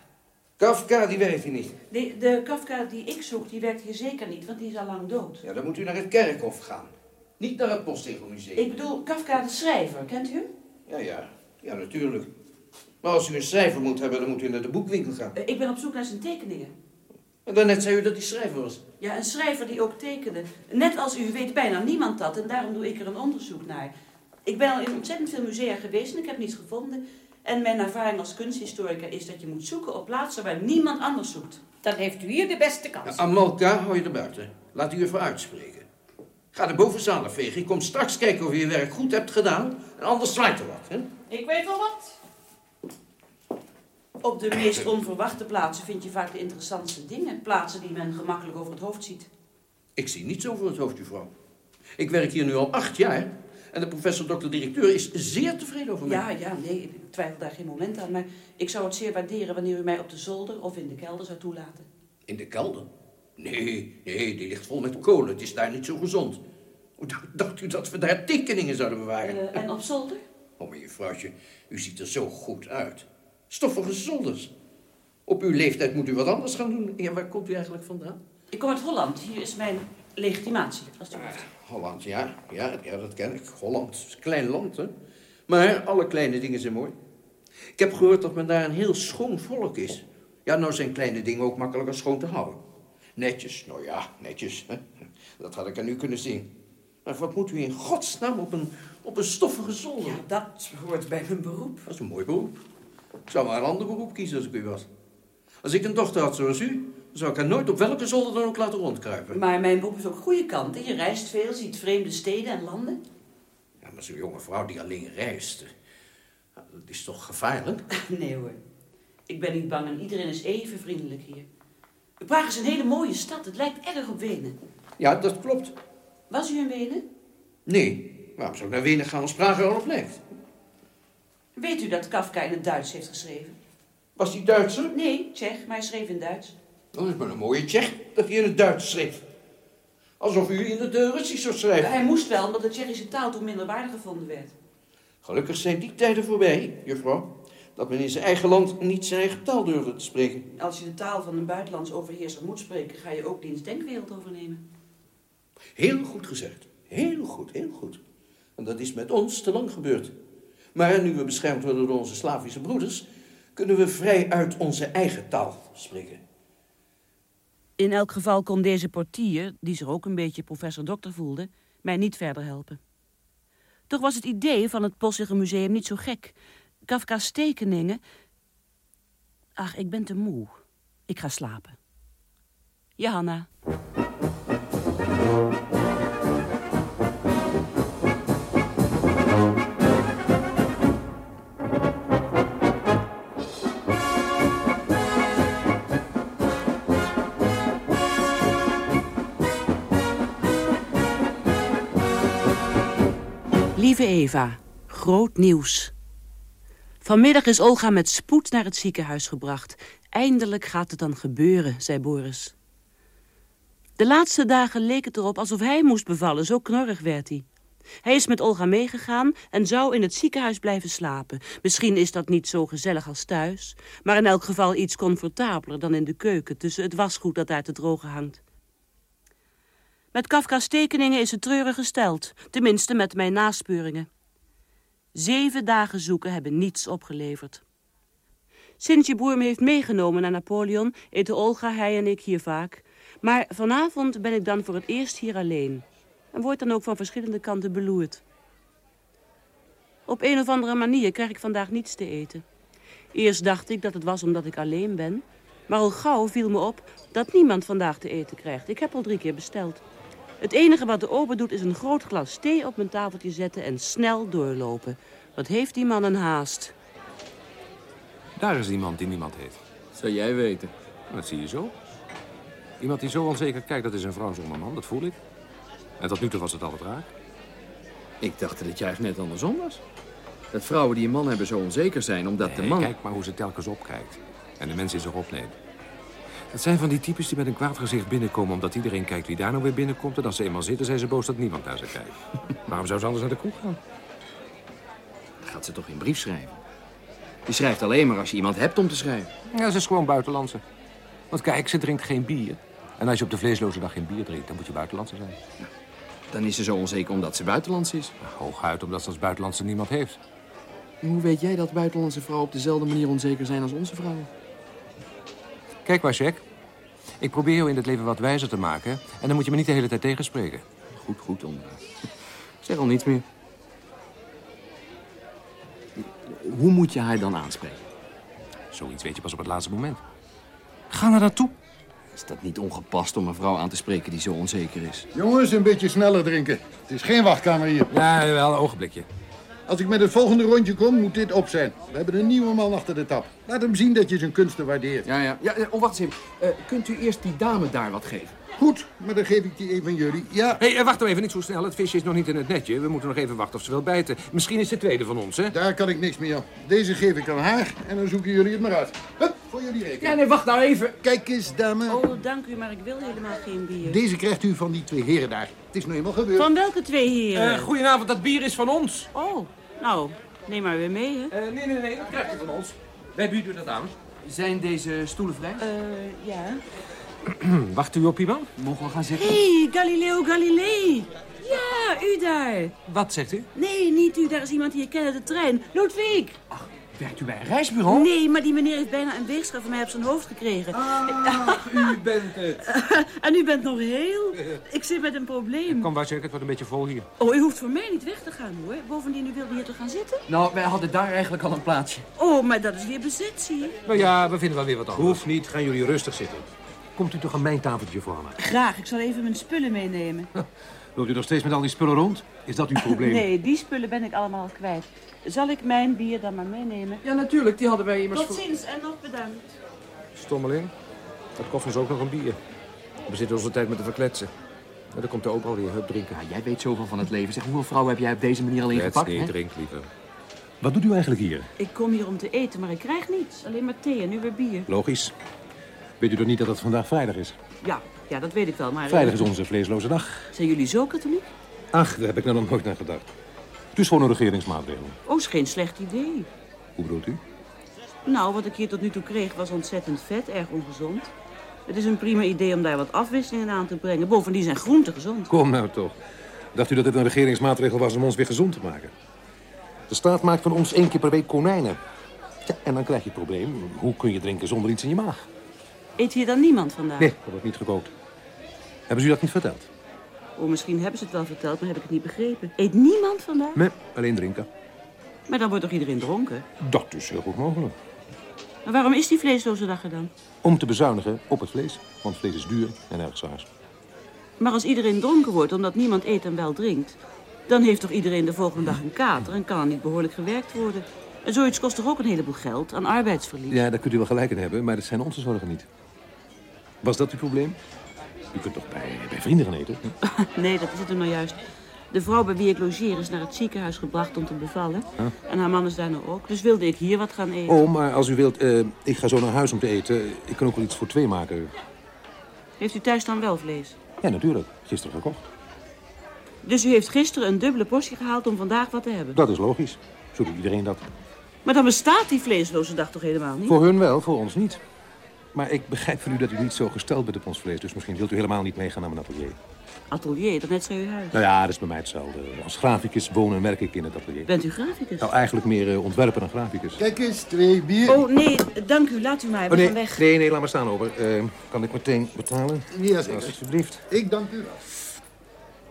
Kafka, die werkt hier niet. De, de Kafka die ik zoek, die werkt hier zeker niet, want die is al lang dood. Ja, dan moet u naar het kerkhof gaan. Niet naar het Postzegelmuseum. Ik bedoel, Kafka de schrijver, kent u hem? Ja, ja. Ja, natuurlijk. Maar als u een schrijver moet hebben, dan moet u naar de boekwinkel gaan. Eh, Ik ben op zoek naar zijn tekeningen. En daarnet zei u dat hij schrijver was. Ja, een schrijver die ook tekende. Net als u weet bijna niemand dat en daarom doe ik er een onderzoek naar. Ik ben al in ontzettend veel musea geweest en ik heb niets gevonden. En mijn ervaring als kunsthistorica is dat je moet zoeken op plaatsen waar niemand anders zoekt. Dan heeft u hier de beste kans. Ja, Amalka, hou je er buiten. Laat u even uitspreken. Ga de bovenzalen vegen. Ik kom straks kijken of je je werk goed hebt gedaan. En anders zwaait er wat, hè? Ik weet wel wat. Op de meest onverwachte plaatsen vind je vaak de interessantste dingen. Plaatsen die men gemakkelijk over het hoofd ziet. Ik zie niets over het hoofd, mevrouw. Ik werk hier nu al acht jaar. En de professor dokter directeur is zeer tevreden over mij. Ja, ja, nee, twijfel daar geen moment aan. Maar ik zou het zeer waarderen wanneer u mij op de zolder of in de kelder zou toelaten. In de kelder? Nee, nee, die ligt vol met kolen. Het is daar niet zo gezond. Hoe dacht- u dat we daar tekeningen zouden bewaren? Eh, en op zolder? Oh, maar juffrouwtje, u ziet er zo goed uit. Stoffige zolders. Op uw leeftijd moet u wat anders gaan doen. Ja, waar komt u eigenlijk vandaan? Ik kom uit Holland. Hier is mijn legitimatie, alstublieft. Holland, ja. Ja, ja dat ken ik. Holland is een klein land, hè. Maar alle kleine dingen zijn mooi. Ik heb gehoord dat men daar een heel schoon volk is. Ja, nou zijn kleine dingen ook makkelijker schoon te houden. Netjes, nou ja, netjes. Hè? Dat had ik aan u kunnen zien. Maar wat moet u in godsnaam op een, op een stoffige zolder? Ja, dat hoort bij mijn beroep. Dat is een mooi beroep. Ik zou maar een ander beroep kiezen als ik u was. Als ik een dochter had zoals u, zou ik haar nooit op welke zolder dan ook laten rondkruipen. Maar mijn beroep heeft ook goede kanten. Je reist veel, ziet vreemde steden en landen. Ja, maar zo'n jonge vrouw die alleen reist, eh, dat is toch gevaarlijk? Nee hoor. Ik ben niet bang en iedereen is even vriendelijk hier. Praag is een hele mooie stad. Het lijkt erg op Wenen. Ja, dat klopt. Was u in Wenen? Nee, waarom zou ik naar Wenen gaan als Praag er al op lijkt? Weet u dat Kafka in het Duits heeft geschreven? Was die Duitser? Nee, Tsjech, maar hij schreef in Duits. Dat is maar een mooie Tsjech dat hij in het Duits schreef. Alsof u in het eh, Russisch zou schrijven. Hij moest wel, omdat de Tsjechische taal toen minder waardig gevonden werd. Gelukkig zijn die tijden voorbij, juffrouw. Dat men in zijn eigen land niet zijn eigen taal durfde te spreken. Als je de taal van een buitenlands overheerser moet spreken, ga je ook diens denkwereld overnemen. Heel goed gezegd. Heel goed, heel goed. En dat is met ons te lang gebeurd. Maar nu we beschermd worden door onze Slavische broeders, kunnen we vrij uit onze eigen taal spreken. In elk geval kon deze portier, die zich ook een beetje professor-dokter voelde, mij niet verder helpen. Toch was het idee van het Possigem Museum niet zo gek. Kafka's tekeningen... Ach, ik ben te moe. Ik ga slapen. Johanna. Lieve Eva, groot nieuws. Vanmiddag is Olga met spoed naar het ziekenhuis gebracht. Eindelijk gaat het dan gebeuren, zei Boris. De laatste dagen leek het erop alsof hij moest bevallen, zo knorrig werd hij. Hij is met Olga meegegaan en zou in het ziekenhuis blijven slapen. Misschien is dat niet zo gezellig als thuis, maar in elk geval iets comfortabeler dan in de keuken tussen het wasgoed dat uit te drogen hangt. Met Kafka's tekeningen is het treurig gesteld, tenminste met mijn naspeuringen. Zeven dagen zoeken hebben niets opgeleverd. Sinds je broer me heeft meegenomen naar Napoleon, eten Olga, hij en ik hier vaak. Maar vanavond ben ik dan voor het eerst hier alleen. En word dan ook van verschillende kanten beloerd. Op een of andere manier krijg ik vandaag niets te eten. Eerst dacht ik dat het was omdat ik alleen ben. Maar al gauw viel me op dat niemand vandaag te eten krijgt. Ik heb al drie keer besteld. Het enige wat de ober doet is een groot glas thee op mijn tafeltje zetten en snel doorlopen. Wat heeft die man een haast? Daar is iemand die niemand heeft. Zou jij weten? Dat zie je zo. Iemand die zo onzeker kijkt, dat is een vrouw zonder man, dat voel ik. En tot nu toe was het altijd raar. Ik dacht dat het juist net andersom was. Dat vrouwen die een man hebben zo onzeker zijn, omdat de man... Kijk maar hoe ze telkens opkijkt. En de mensen in zich opneemt. Het zijn van die types die met een kwaad gezicht binnenkomen... omdat iedereen kijkt wie daar nou weer binnenkomt. En als ze eenmaal zitten, zijn ze boos dat niemand naar ze kijkt. Waarom zou ze anders naar de kroeg gaan? gaat ze toch geen brief schrijven? Je schrijft alleen maar als je iemand hebt om te schrijven. Ja, ze is gewoon buitenlandse. Want kijk, ze drinkt geen bier. En als je op de vleesloze dag geen bier drinkt, dan moet je buitenlandse zijn. Dan is ze zo onzeker omdat ze buitenlands is. Hooguit omdat ze als buitenlandse niemand heeft. Hoe weet jij dat buitenlandse vrouwen op dezelfde manier onzeker zijn als onze vrouwen? Kijk, Washek. Ik probeer jou in het leven wat wijzer te maken. En dan moet je me niet de hele tijd tegenspreken. Goed, goed, Ondra. Zeg al niets meer. Hoe moet je haar dan aanspreken? Zoiets weet je pas op het laatste moment. Ga naar naartoe. Is dat niet ongepast om een vrouw aan te spreken die zo onzeker is? Jongens, een beetje sneller drinken. Het is geen wachtkamer hier. Ja, wel een ogenblikje. Als ik met het volgende rondje kom, moet dit op zijn. We hebben een nieuwe man achter de tap. Laat hem zien dat je zijn kunsten waardeert. Ja, ja. ja oh, wacht eens even. Eh, kunt u eerst die dame daar wat geven? Goed, maar dan geef ik die een van jullie. Ja. Hé, hey, wacht nou even, niet zo snel. Het visje is nog niet in het netje. We moeten nog even wachten of ze wil bijten. Misschien is de tweede van ons, hè? Daar kan ik niks meer. Deze geef ik aan haar en dan zoeken jullie het maar uit. Hup, voor jullie rekening. Ja, nee, wacht nou even. Kijk eens, dame. Oh, dank u, maar ik wil helemaal geen bier. Deze krijgt u van die twee heren daar. Het is nu eenmaal gebeurd. Van welke twee heren? Uh, goedenavond, dat bier is van ons. Oh, nou, neem maar weer mee, hè? Uh, nee, nee, nee, dat krijgt u van ons. Wij bieden dat aan. Zijn deze stoelen vrij? Uh, ja. Wacht u op iemand? Mogen we gaan zitten? Hé, hey, Galileo Galilei. Ja, u daar. Wat zegt u? Nee, niet u. Daar is iemand die je kent de trein. Ludwig. Ach, werkt u bij een reisbureau? Nee, maar die meneer heeft bijna een weegschaal van mij op zijn hoofd gekregen. Ach, u bent het. en u bent nog heel. Ik zit met een probleem. Kom, Wojciech, het wordt een beetje vol hier. Oh, u hoeft voor mij niet weg te gaan, hoor. Bovendien, u wilde hier toch gaan zitten? Nou, wij hadden daar eigenlijk al een plaatsje. Oh, maar dat is weer bezet, zie je. Nou ja, we vinden wel weer wat anders. Hoeft niet, gaan jullie rustig zitten. Komt u toch aan mijn tafeltje voor me? Graag, ik zal even mijn spullen meenemen. Loopt u nog steeds met al die spullen rond? Is dat uw probleem? nee, die spullen ben ik allemaal kwijt. Zal ik mijn bier dan maar meenemen? Ja, natuurlijk, die hadden wij immers... Tot ziens en nog bedankt. Stommeling, dat kost ons ook nog een bier. We zitten onze tijd met te verkletsen. Ja, dan komt er ook alweer hup drinken. Ja, jij weet zoveel van het leven. Zeg, hoeveel vrouwen heb jij op deze manier al ingepakt? Nee, drink liever. Wat doet u eigenlijk hier? Ik kom hier om te eten, maar ik krijg niets. Alleen maar thee en nu weer bier. Logisch. Weet u toch niet dat het vandaag vrijdag is? Ja, ja, dat weet ik wel, maar... Vrijdag is onze vleesloze dag. Zijn jullie zo katholiek? Ach, daar heb ik nou nog nooit naar gedacht. Is gewoon een regeringsmaatregel. Oh, is geen slecht idee. Hoe bedoelt u? Nou, wat ik hier tot nu toe kreeg was ontzettend vet, erg ongezond. Het is een prima idee om daar wat afwisselingen aan te brengen. Bovendien zijn groenten gezond. Kom nou toch. Dacht u dat het een regeringsmaatregel was om ons weer gezond te maken? De staat maakt van ons één keer per week konijnen. Ja, en dan krijg je het probleem. Hoe kun je drinken zonder iets in je maag? Eet hier dan niemand vandaag? Nee, dat wordt niet gekookt. Hebben ze u dat niet verteld? Oh, misschien hebben ze het wel verteld, maar heb ik het niet begrepen. Eet niemand vandaag? Nee, alleen drinken. Maar dan wordt toch iedereen dronken? Dat is heel goed mogelijk. Maar waarom is die vleesloze dag er dan? Om te bezuinigen op het vlees. Want vlees is duur en erg schaars. Maar als iedereen dronken wordt omdat niemand eet en wel drinkt... dan heeft toch iedereen de volgende dag een kater... en kan er niet behoorlijk gewerkt worden. En zoiets kost toch ook een heleboel geld aan arbeidsverlies? Ja, daar kunt u wel gelijk in hebben, maar dat zijn onze zorgen niet. Was dat uw probleem? U kunt toch bij, bij vrienden gaan eten? nee, dat is het er nou juist. De vrouw bij wie ik logeer is naar het ziekenhuis gebracht om te bevallen. En haar man is daar nou ook. Dus wilde ik hier wat gaan eten. Oh, maar als u wilt, uh, ik ga zo naar huis om te eten. Ik kan ook wel iets voor twee maken. Heeft u thuis dan wel vlees? Ja, natuurlijk. Gisteren gekocht. Dus u heeft gisteren een dubbele portie gehaald om vandaag wat te hebben? Dat is logisch. Zo doet iedereen dat. Maar dan bestaat die vleesloze dag toch helemaal niet? Voor hun wel, voor ons niet. Maar ik begrijp van u dat u niet zo gesteld bent op ons vlees. Dus misschien wilt u helemaal niet meegaan naar mijn atelier. Atelier? Dat net zo uw huis? Nou ja, dat is bij mij hetzelfde. Als graficus wonen en werk ik in het atelier. Bent u graficus? Nou, eigenlijk meer uh, ontwerper dan graficus. Kijk eens, twee bier. Oh, nee, dank u. Laat u maar. We oh, nee, gaan weg. Nee, nee, laat maar staan, over. Uh, kan ik meteen betalen? Ja, zeker. Alsjeblieft. Ik dank u wel.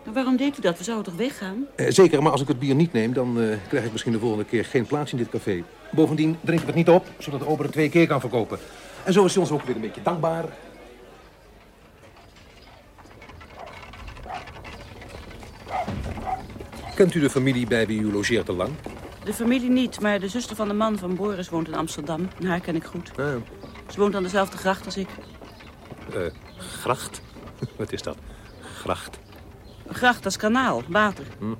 Maar waarom deed u dat? We zouden toch weggaan? Uh, zeker, maar als ik het bier niet neem, dan uh, krijg ik misschien de volgende keer geen plaats in dit café. Bovendien drink ik het niet op, zodat de ober het twee keer kan verkopen. En zo is hij ons ook weer een beetje dankbaar. Kent u de familie bij wie u logeert al lang? De familie niet, maar de zuster van de man van Boris woont in Amsterdam. En haar ken ik goed. Ja. Ze woont aan dezelfde gracht als ik. Uh, gracht? Wat is dat? Gracht? Een gracht, dat is kanaal, water. Hm.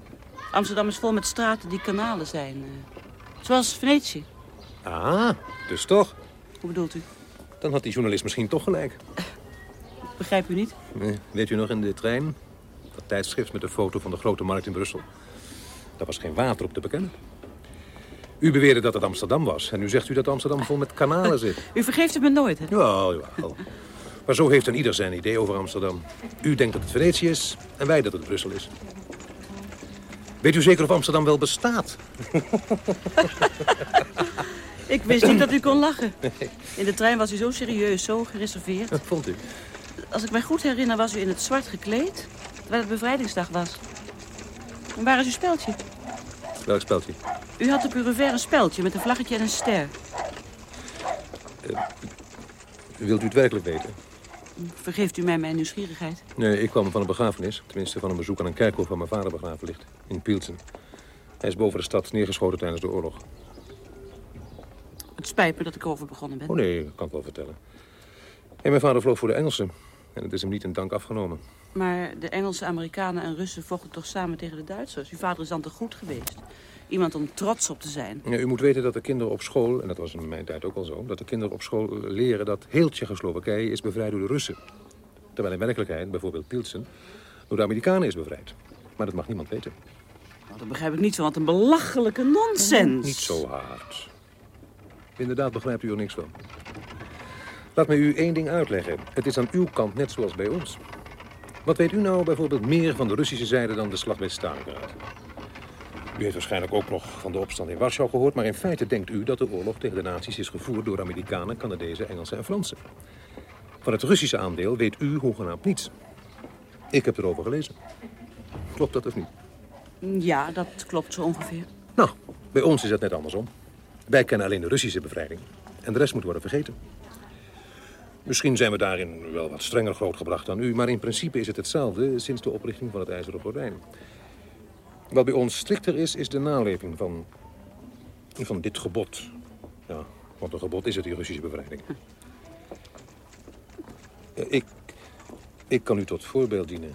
Amsterdam is vol met straten die kanalen zijn. Uh, zoals Venetië. Ah, dus toch? Hoe bedoelt u? Dan had die journalist misschien toch gelijk. Begrijp u niet? Nee, weet u nog in de trein? Dat tijdschrift met de foto van de grote markt in Brussel. Daar was geen water op te bekennen. U beweerde dat het Amsterdam was. En nu zegt u dat Amsterdam vol met kanalen zit. U vergeeft het me nooit, hè? Jawel, jawel. Maar zo heeft een ieder zijn idee over Amsterdam. U denkt dat het Venetië is en wij dat het Brussel is. Weet u zeker of Amsterdam wel bestaat? Ik wist niet dat u kon lachen. In de trein was u zo serieus, zo gereserveerd. Dat vond u. Als ik mij goed herinner was u in het zwart gekleed... terwijl het bevrijdingsdag was. En waar is uw speldje? Welk speltje? U had op uw revers een speldje met een vlaggetje en een ster. Wilt u het werkelijk weten? Vergeeft u mij mijn nieuwsgierigheid? Nee, ik kwam van een begrafenis. Tenminste, van een bezoek aan een kerkhof waar mijn vader begraven ligt. In Pielsen. Hij is boven de stad neergeschoten tijdens de oorlog. Het spijt me dat ik over begonnen ben. Oh nee, dat kan ik wel vertellen. En mijn vader vloog voor de Engelsen. En het is hem niet in dank afgenomen. Maar de Engelsen, Amerikanen en Russen vochten toch samen tegen de Duitsers? Uw vader is dan te goed geweest. Iemand om trots op te zijn. Ja, u moet weten dat de kinderen op school, en dat was in mijn tijd ook al zo... dat de kinderen op school leren dat heel Tsjechoslowakije is bevrijd door de Russen. Terwijl in werkelijkheid, bijvoorbeeld Pilsen, door de Amerikanen is bevrijd. Maar dat mag niemand weten. Nou, dat begrijp ik niet zo, wat een belachelijke nonsens. Niet zo hard. Inderdaad begrijpt u er niks van. Laat mij u één ding uitleggen. Het is aan uw kant net zoals bij ons. Wat weet u nou bijvoorbeeld meer van de Russische zijde dan de slag bij Stalingrad? U heeft waarschijnlijk ook nog van de opstand in Warschau gehoord... maar in feite denkt u dat de oorlog tegen de nazi's is gevoerd... door Amerikanen, Canadezen, Engelsen en Fransen. Van het Russische aandeel weet u hoegenaamd niets. Ik heb erover gelezen. Klopt dat of niet? Ja, dat klopt zo ongeveer. Nou, bij ons is het net andersom. Wij kennen alleen de Russische bevrijding. En de rest moet worden vergeten. Misschien zijn we daarin wel wat strenger grootgebracht dan u... maar in principe is het hetzelfde sinds de oprichting van het IJzeren Gordijn. Wat bij ons strikter is, is de naleving van, van dit gebod. Ja, want een gebod is het, die Russische bevrijding. Ja, Ik, ik kan u tot voorbeeld dienen.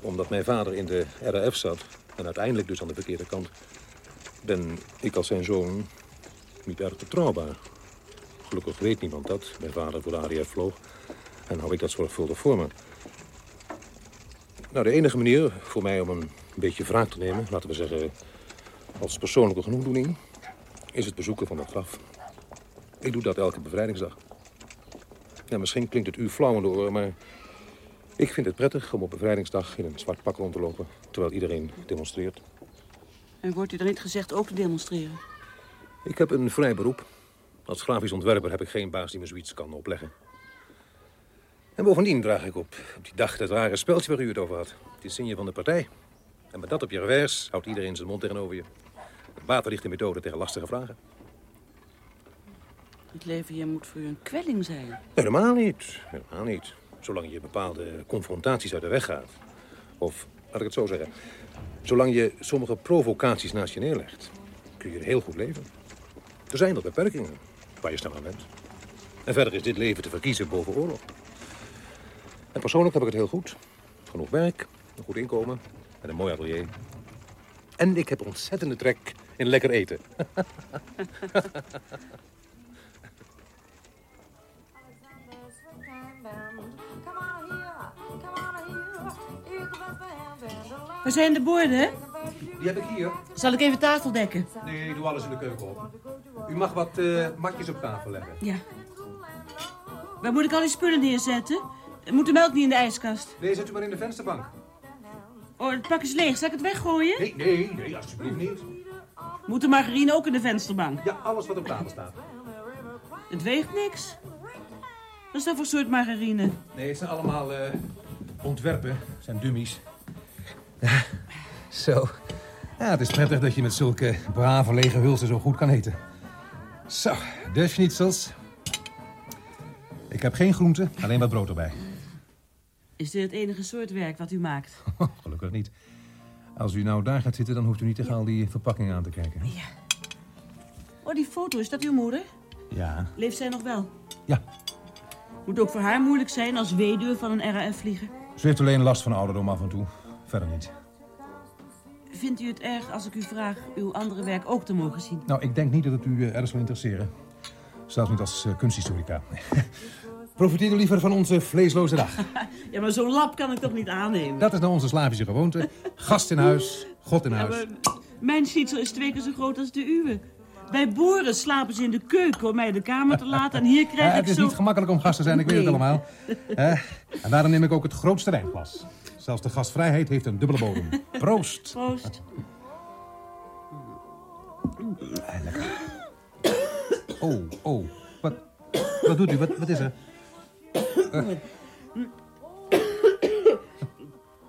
Omdat mijn vader in de RAF zat... en uiteindelijk dus aan de verkeerde kant... ben ik als zijn zoon niet erg betrouwbaar. Gelukkig weet niemand dat. Mijn vader voor de ADF vloog. En hou ik dat zorgvuldig voor me. Nou, de enige manier voor mij om een beetje wraak te nemen... laten we zeggen als persoonlijke genoegdoening... is het bezoeken van dat graf. Ik doe dat elke bevrijdingsdag. Ja, misschien klinkt het u flauw in de oren, maar... ik vind het prettig om op bevrijdingsdag in een zwart pak rond te lopen... terwijl iedereen demonstreert. En wordt u dan niet gezegd ook te demonstreren? Ik heb een vrij beroep. Als grafisch ontwerper heb ik geen baas die me zoiets kan opleggen. En bovendien draag ik op, op die dag dat rare speldje waar u het over had. Het insigne van de partij. En met dat op je revers houdt iedereen zijn mond tegenover je. Een waterdichte methode tegen lastige vragen. Het leven hier moet voor u een kwelling zijn. Helemaal niet. Helemaal niet. Zolang je bepaalde confrontaties uit de weg gaat. Of, laat ik het zo zeggen. Zolang je sommige provocaties naast je neerlegt, kun je heel goed leven. Er zijn nog beperkingen waar je snel aan bent. En verder is dit leven te verkiezen boven oorlog. En persoonlijk heb ik het heel goed. Genoeg werk, een goed inkomen en een mooi atelier. En ik heb ontzettende trek in lekker eten. Waar zijn de borden? Die heb ik hier. Zal ik even tafel dekken? Nee, doe alles in de keuken op. U mag wat eh, matjes op tafel leggen. Ja. Waar moet ik al die spullen neerzetten? Moet de melk niet in de ijskast? Nee, zet u maar in de vensterbank. Oh, het pak is leeg. Zal ik het weggooien? Nee, nee, nee, alsjeblieft niet. Moet de margarine ook in de vensterbank? Ja, alles wat op tafel staat. Het weegt niks. Wat is dat voor soort margarine? Nee, het zijn allemaal eh, ontwerpen. Het zijn dummies. Zo. Ja, het is prettig dat je met zulke brave lege hulzen zo goed kan eten. Zo, de schnitzels. Ik heb geen groenten, alleen wat brood erbij. Is dit het enige soort werk wat u maakt? Gelukkig niet. Als u nou daar gaat zitten, dan hoeft u niet tegen al die verpakkingen aan te kijken. Ja. Oh, die foto, is dat uw moeder? Ja. Leeft zij nog wel? Ja. Moet ook voor haar moeilijk zijn als weduwe van een RAF-vlieger. Ze heeft alleen last van ouderdom af en toe. Verder niet. Vindt u het erg als ik u vraag uw andere werk ook te mogen zien? Nou, ik denk niet dat het u eh, erg zal interesseren. Zelfs niet als eh, kunsthistorica. Profiteer liever van onze vleesloze dag. ja, maar zo'n lap kan ik toch niet aannemen? Dat is nou onze Slavische gewoonte. Gast in huis, God in Ja, huis. mijn schnitzel is twee keer zo groot als de uwe. Bij boeren slapen ze in de keuken om mij de kamer te laten. En hier Ja, krijg het ik is zo... niet gemakkelijk om gast te zijn, ik weet het allemaal. En daarom neem ik ook het grootste wijnglas. Zelfs de gastvrijheid heeft een dubbele bodem. Proost. Proost. Oh, oh. Wat, wat doet u? Wat, wat is er?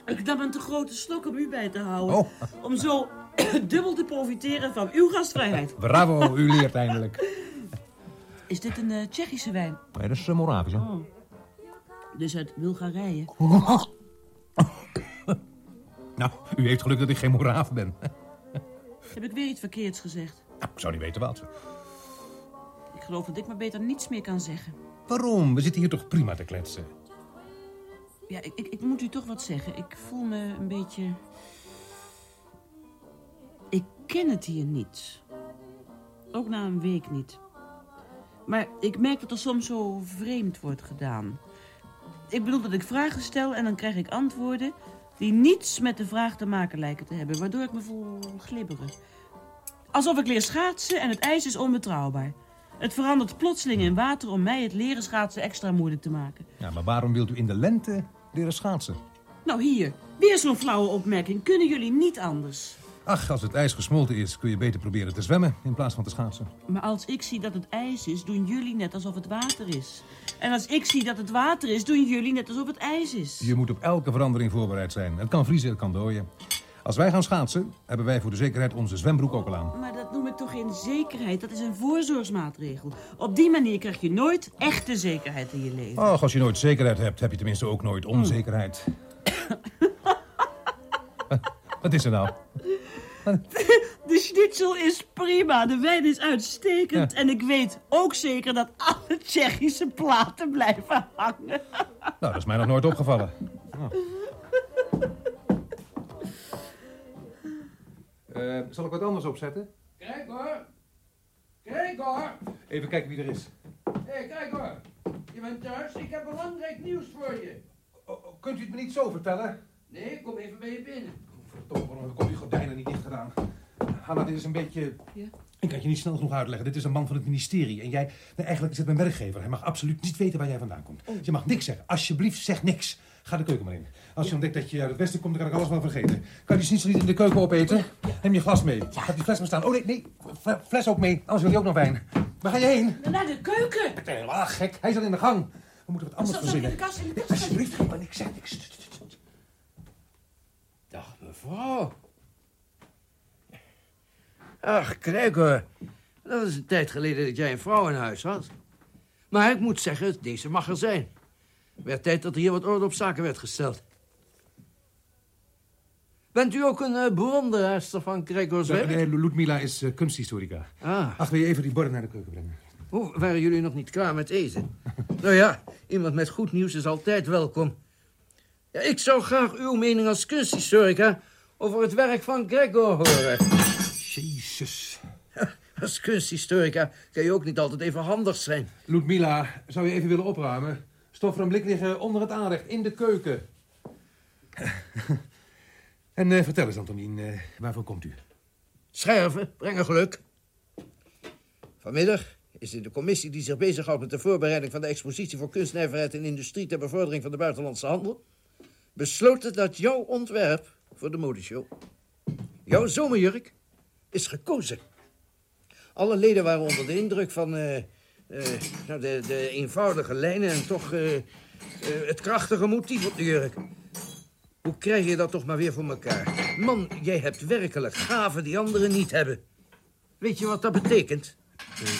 Ik nam een te grote slok om u bij te houden. Oh. Om zo dubbel te profiteren van uw gastvrijheid. bravo, u leert eindelijk. Is dit een eh, Tsjechische wijn? Nee, dat is uh, Moravisch, hè? Oh. Dus uit Bulgarije. Nou, u heeft geluk dat ik geen Moraaf ben. Heb ik weer iets verkeerds gezegd? Nou, ik zou niet weten wat. Ik geloof dat ik maar beter niets meer kan zeggen. Waarom? We zitten hier toch prima te kletsen. Ja, ik, ik, ik moet u toch wat zeggen. Ik voel me een beetje... Ik ken het hier niet. Ook na een week niet. Maar ik merk dat er soms zo vreemd wordt gedaan. Ik bedoel dat ik vragen stel en dan krijg ik antwoorden... die niets met de vraag te maken lijken te hebben... waardoor ik me voel glibberen. Alsof ik leer schaatsen en het ijs is onbetrouwbaar. Het verandert plotseling in water om mij het leren schaatsen extra moeilijk te maken. Ja, maar waarom wilt u in de lente leren schaatsen? Nou, hier. Weer zo'n flauwe opmerking. Kunnen jullie niet anders? Ach, als het ijs gesmolten is, kun je beter proberen te zwemmen in plaats van te schaatsen. Maar als ik zie dat het ijs is, doen jullie net alsof het water is. En als ik zie dat het water is, doen jullie net alsof het ijs is. Je moet op elke verandering voorbereid zijn. Het kan vriezen, het kan dooien. Als wij gaan schaatsen, hebben wij voor de zekerheid onze zwembroek ook al aan. Maar dat noem ik toch geen zekerheid? Dat is een voorzorgsmaatregel. Op die manier krijg je nooit echte zekerheid in je leven. Och, als je nooit zekerheid hebt, heb je tenminste ook nooit onzekerheid. Wat is er nou? De schnitzel is prima, de wijn is uitstekend. En ik weet ook zeker dat alle Tsjechische platen blijven hangen. Nou, dat is mij nog nooit opgevallen. Eh, zal ik wat anders opzetten? Kijk hoor. Kijk hoor. Even kijken wie er is. Hé, hey, kijk hoor. Je bent thuis. Ik heb belangrijk nieuws voor je. Kunt u het me niet zo vertellen? Nee, kom even bij je binnen. Verdomme, waarom heb ik die gordijnen niet dicht gedaan? Hanna, dit is een beetje... Ja? Ik kan je niet snel genoeg uitleggen. Dit is een man van het ministerie. En jij... Nee, eigenlijk is het mijn werkgever. Hij mag absoluut niet weten waar jij vandaan komt. Je mag niks zeggen. Alsjeblieft, zeg niks. Ga de keuken maar in. Als je ontdekt dat je uit het westen komt, dan kan ik alles wel vergeten. Kan je schnitzel niet in de keuken opeten? Neem je glas mee. Gaat die fles maar staan. Oh nee, nee. Fle- Fles ook mee. Anders wil je ook nog wijn. Waar ga je heen? Naar de keuken. Ik ben helemaal gek. Hij is al in de gang. We moeten wat anders verzinnen. Alsjeblieft, geef maar niks. Zeg niks. Dag mevrouw. Ach, kijk hoor. Dat is een tijd geleden dat jij een vrouw in huis had. Maar ik moet zeggen, deze mag er zijn. Werd tijd dat er hier wat orde op zaken werd gesteld. Bent u ook een uh, bewonderaarster van Gregor's werk? Nee, Ludmila is eh, kunsthistorica. Ah. Ach, wil je even die borden naar de keuken brengen? Hoe waren jullie nog niet klaar met eten? nou ja, iemand met goed nieuws is altijd welkom. Ja, ik zou graag uw mening als kunsthistorica over het werk van Gregor horen. Jezus. Als kunsthistorica kan je ook niet altijd even handig zijn. Ludmila, zou je even willen opruimen? Stof een blik liggen onder het aanrecht, in de keuken. en eh, vertel eens, Antonien, eh, waarvoor komt u? Scherven, brengen geluk. Vanmiddag is in de commissie die zich bezighoudt met de voorbereiding van de expositie voor kunstnijverheid en industrie ter bevordering van de buitenlandse handel, besloten dat jouw ontwerp voor de modeshow, jouw zomerjurk, is gekozen. Alle leden waren onder de indruk van eh, eh, nou, de, de eenvoudige lijnen en toch eh, het krachtige motief op de jurk. Hoe krijg je dat toch maar weer voor elkaar? Man, jij hebt werkelijk gaven die anderen niet hebben. Weet je wat dat betekent?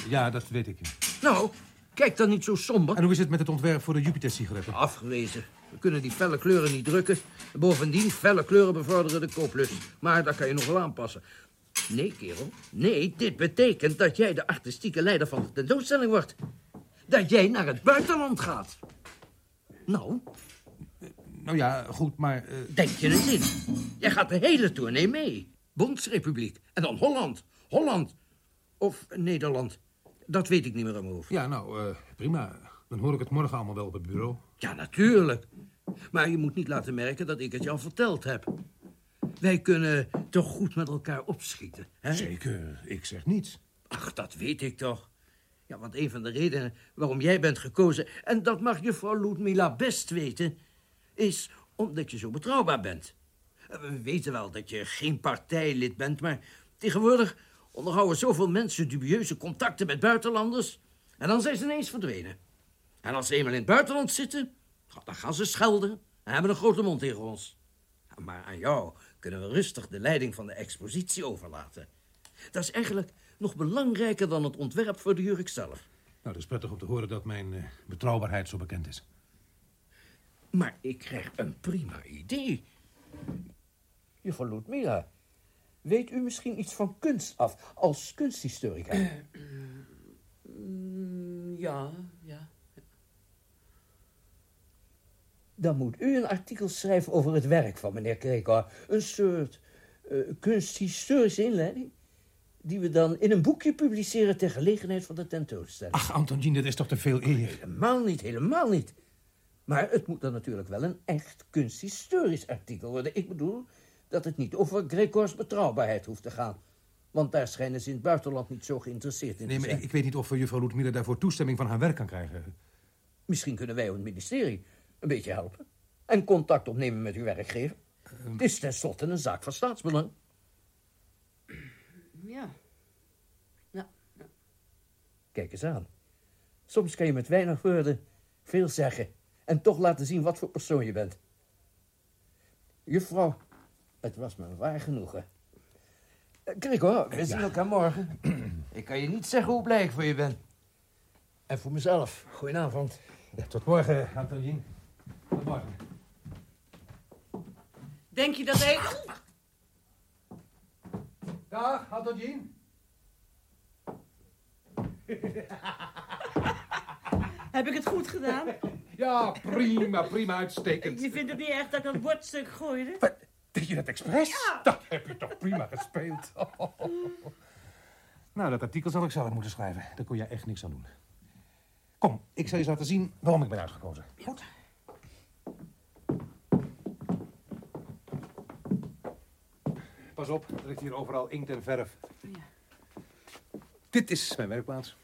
Ja, dat weet ik. Nou, kijk dan niet zo somber. En hoe is het met het ontwerp voor de Jupiter-sigaretten? Afgewezen. We kunnen die felle kleuren niet drukken. Bovendien, felle kleuren bevorderen de kooplust. Maar dat kan je nog wel aanpassen. Nee, kerel. Nee, dit betekent dat jij de artistieke leider van de tentoonstelling wordt. Dat jij naar het buitenland gaat. Nou? Nou ja, goed, maar... Uh... Denk je het in? Jij gaat de hele tournee mee. Bondsrepubliek. En dan Holland. Holland. Of Nederland. Dat weet ik niet meer aan mijn hoofd. Ja, nou, uh, prima. Dan hoor ik het morgen allemaal wel op het bureau. Ja, natuurlijk. Maar je moet niet laten merken dat ik het je al verteld heb. Wij kunnen toch goed met elkaar opschieten, hè? Zeker, ik zeg niets. Ach, dat weet ik toch. Ja, want een van de redenen waarom jij bent gekozen... en dat mag juffrouw Ludmila best weten... is omdat je zo betrouwbaar bent. We weten wel dat je geen partijlid bent... maar tegenwoordig onderhouden zoveel mensen dubieuze contacten met buitenlanders... en dan zijn ze ineens verdwenen. En als ze eenmaal in het buitenland zitten... dan gaan ze schelden en hebben een grote mond tegen ons. Maar aan jou kunnen we rustig de leiding van de expositie overlaten. Dat is eigenlijk nog belangrijker dan het ontwerp voor de jurk zelf. Nou, het is prettig om te horen dat mijn uh, betrouwbaarheid zo bekend is. Maar ik krijg een prima idee. Juffrouw Ludmila, weet u misschien iets van kunst af als kunsthistorica? Uh, ja, ja. Dan moet u een artikel schrijven over het werk van meneer Krekor. Een soort uh, kunsthistorische inleiding. Die we dan in een boekje publiceren ter gelegenheid van de tentoonstelling. Ach, Antonine, dat is toch te veel eer? Helemaal niet, helemaal niet. Maar het moet dan natuurlijk wel een echt kunsthistorisch artikel worden. Ik bedoel dat het niet over Gregors betrouwbaarheid hoeft te gaan. Want daar schijnen ze in het buitenland niet zo geïnteresseerd in nee, te zijn. Nee, maar ik weet niet of juffrouw Ludmilla daarvoor toestemming van haar werk kan krijgen. Misschien kunnen wij op het ministerie een beetje helpen. En contact opnemen met uw werkgever. Um, het is tenslotte een zaak van staatsbelang. Ja. ja. ja. Kijk eens aan. Soms kan je met weinig woorden veel zeggen. En toch laten zien wat voor persoon je bent. Juffrouw, het was me waar genoegen. Kijk hoor, we zien elkaar morgen. ik kan je niet zeggen hoe blij ik voor je ben. En voor mezelf. Goedenavond. Ja, tot morgen, Antonien. Tot morgen. Denk je dat hij... Dag, Antonien. Heb ik het goed gedaan? Ja, prima, prima, uitstekend. Je vindt het niet echt dat ik dat bordstuk gooide? Wat? Deed je dat expres? Ja. Dat heb je toch prima gespeeld. Nou, dat artikel zal ik zelf moeten schrijven. Daar kon jij echt niks aan doen. Kom, ik zal je eens laten zien waarom ik ben uitgekozen. Goed. Pas op, er ligt hier overal inkt en verf. Ja. Dit is mijn werkplaats.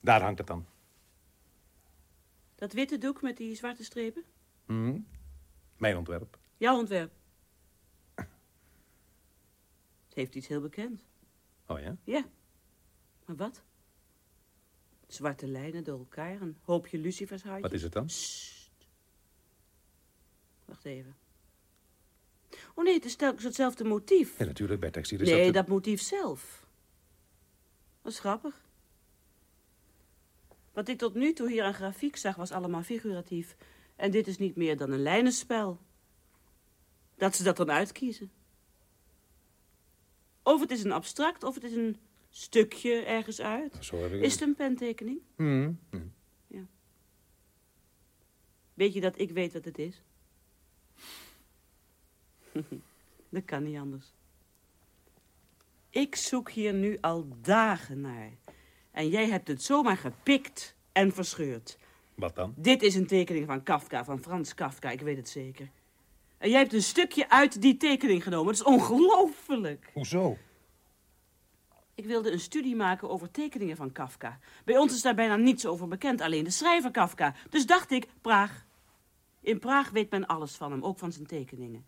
Daar hangt het dan. Dat witte doek met die zwarte strepen? Hm? Mijn ontwerp. Jouw ontwerp. Het heeft iets heel bekend. Oh ja? Ja. Maar wat? Zwarte lijnen door elkaar, een hoopje lucifershoutjes. Wat is het dan? Sst. Wacht even. Oh nee, het is telkens hetzelfde motief. Ja, natuurlijk, bij textiel is nee, dat... dat motief zelf. Dat is grappig. Wat ik tot nu toe hier aan grafiek zag, was allemaal figuratief. En dit is niet meer dan een lijnenspel. Dat ze dat dan uitkiezen. Of het is een abstract, of het is een stukje ergens uit. Zo heb ik Is het een pentekening? Hm, hm. Ja. Weet je dat ik weet wat het is? dat kan niet anders. Ik zoek hier nu al dagen naar. En jij hebt het zomaar gepikt en verscheurd. Wat dan? Dit is een tekening van Kafka, van Frans Kafka, ik weet het zeker. En jij hebt een stukje uit die tekening genomen. Dat is ongelooflijk. Hoezo? Ik wilde een studie maken over tekeningen van Kafka. Bij ons is daar bijna niets over bekend, alleen de schrijver Kafka. Dus dacht ik, Praag. In Praag weet men alles van hem, ook van zijn tekeningen.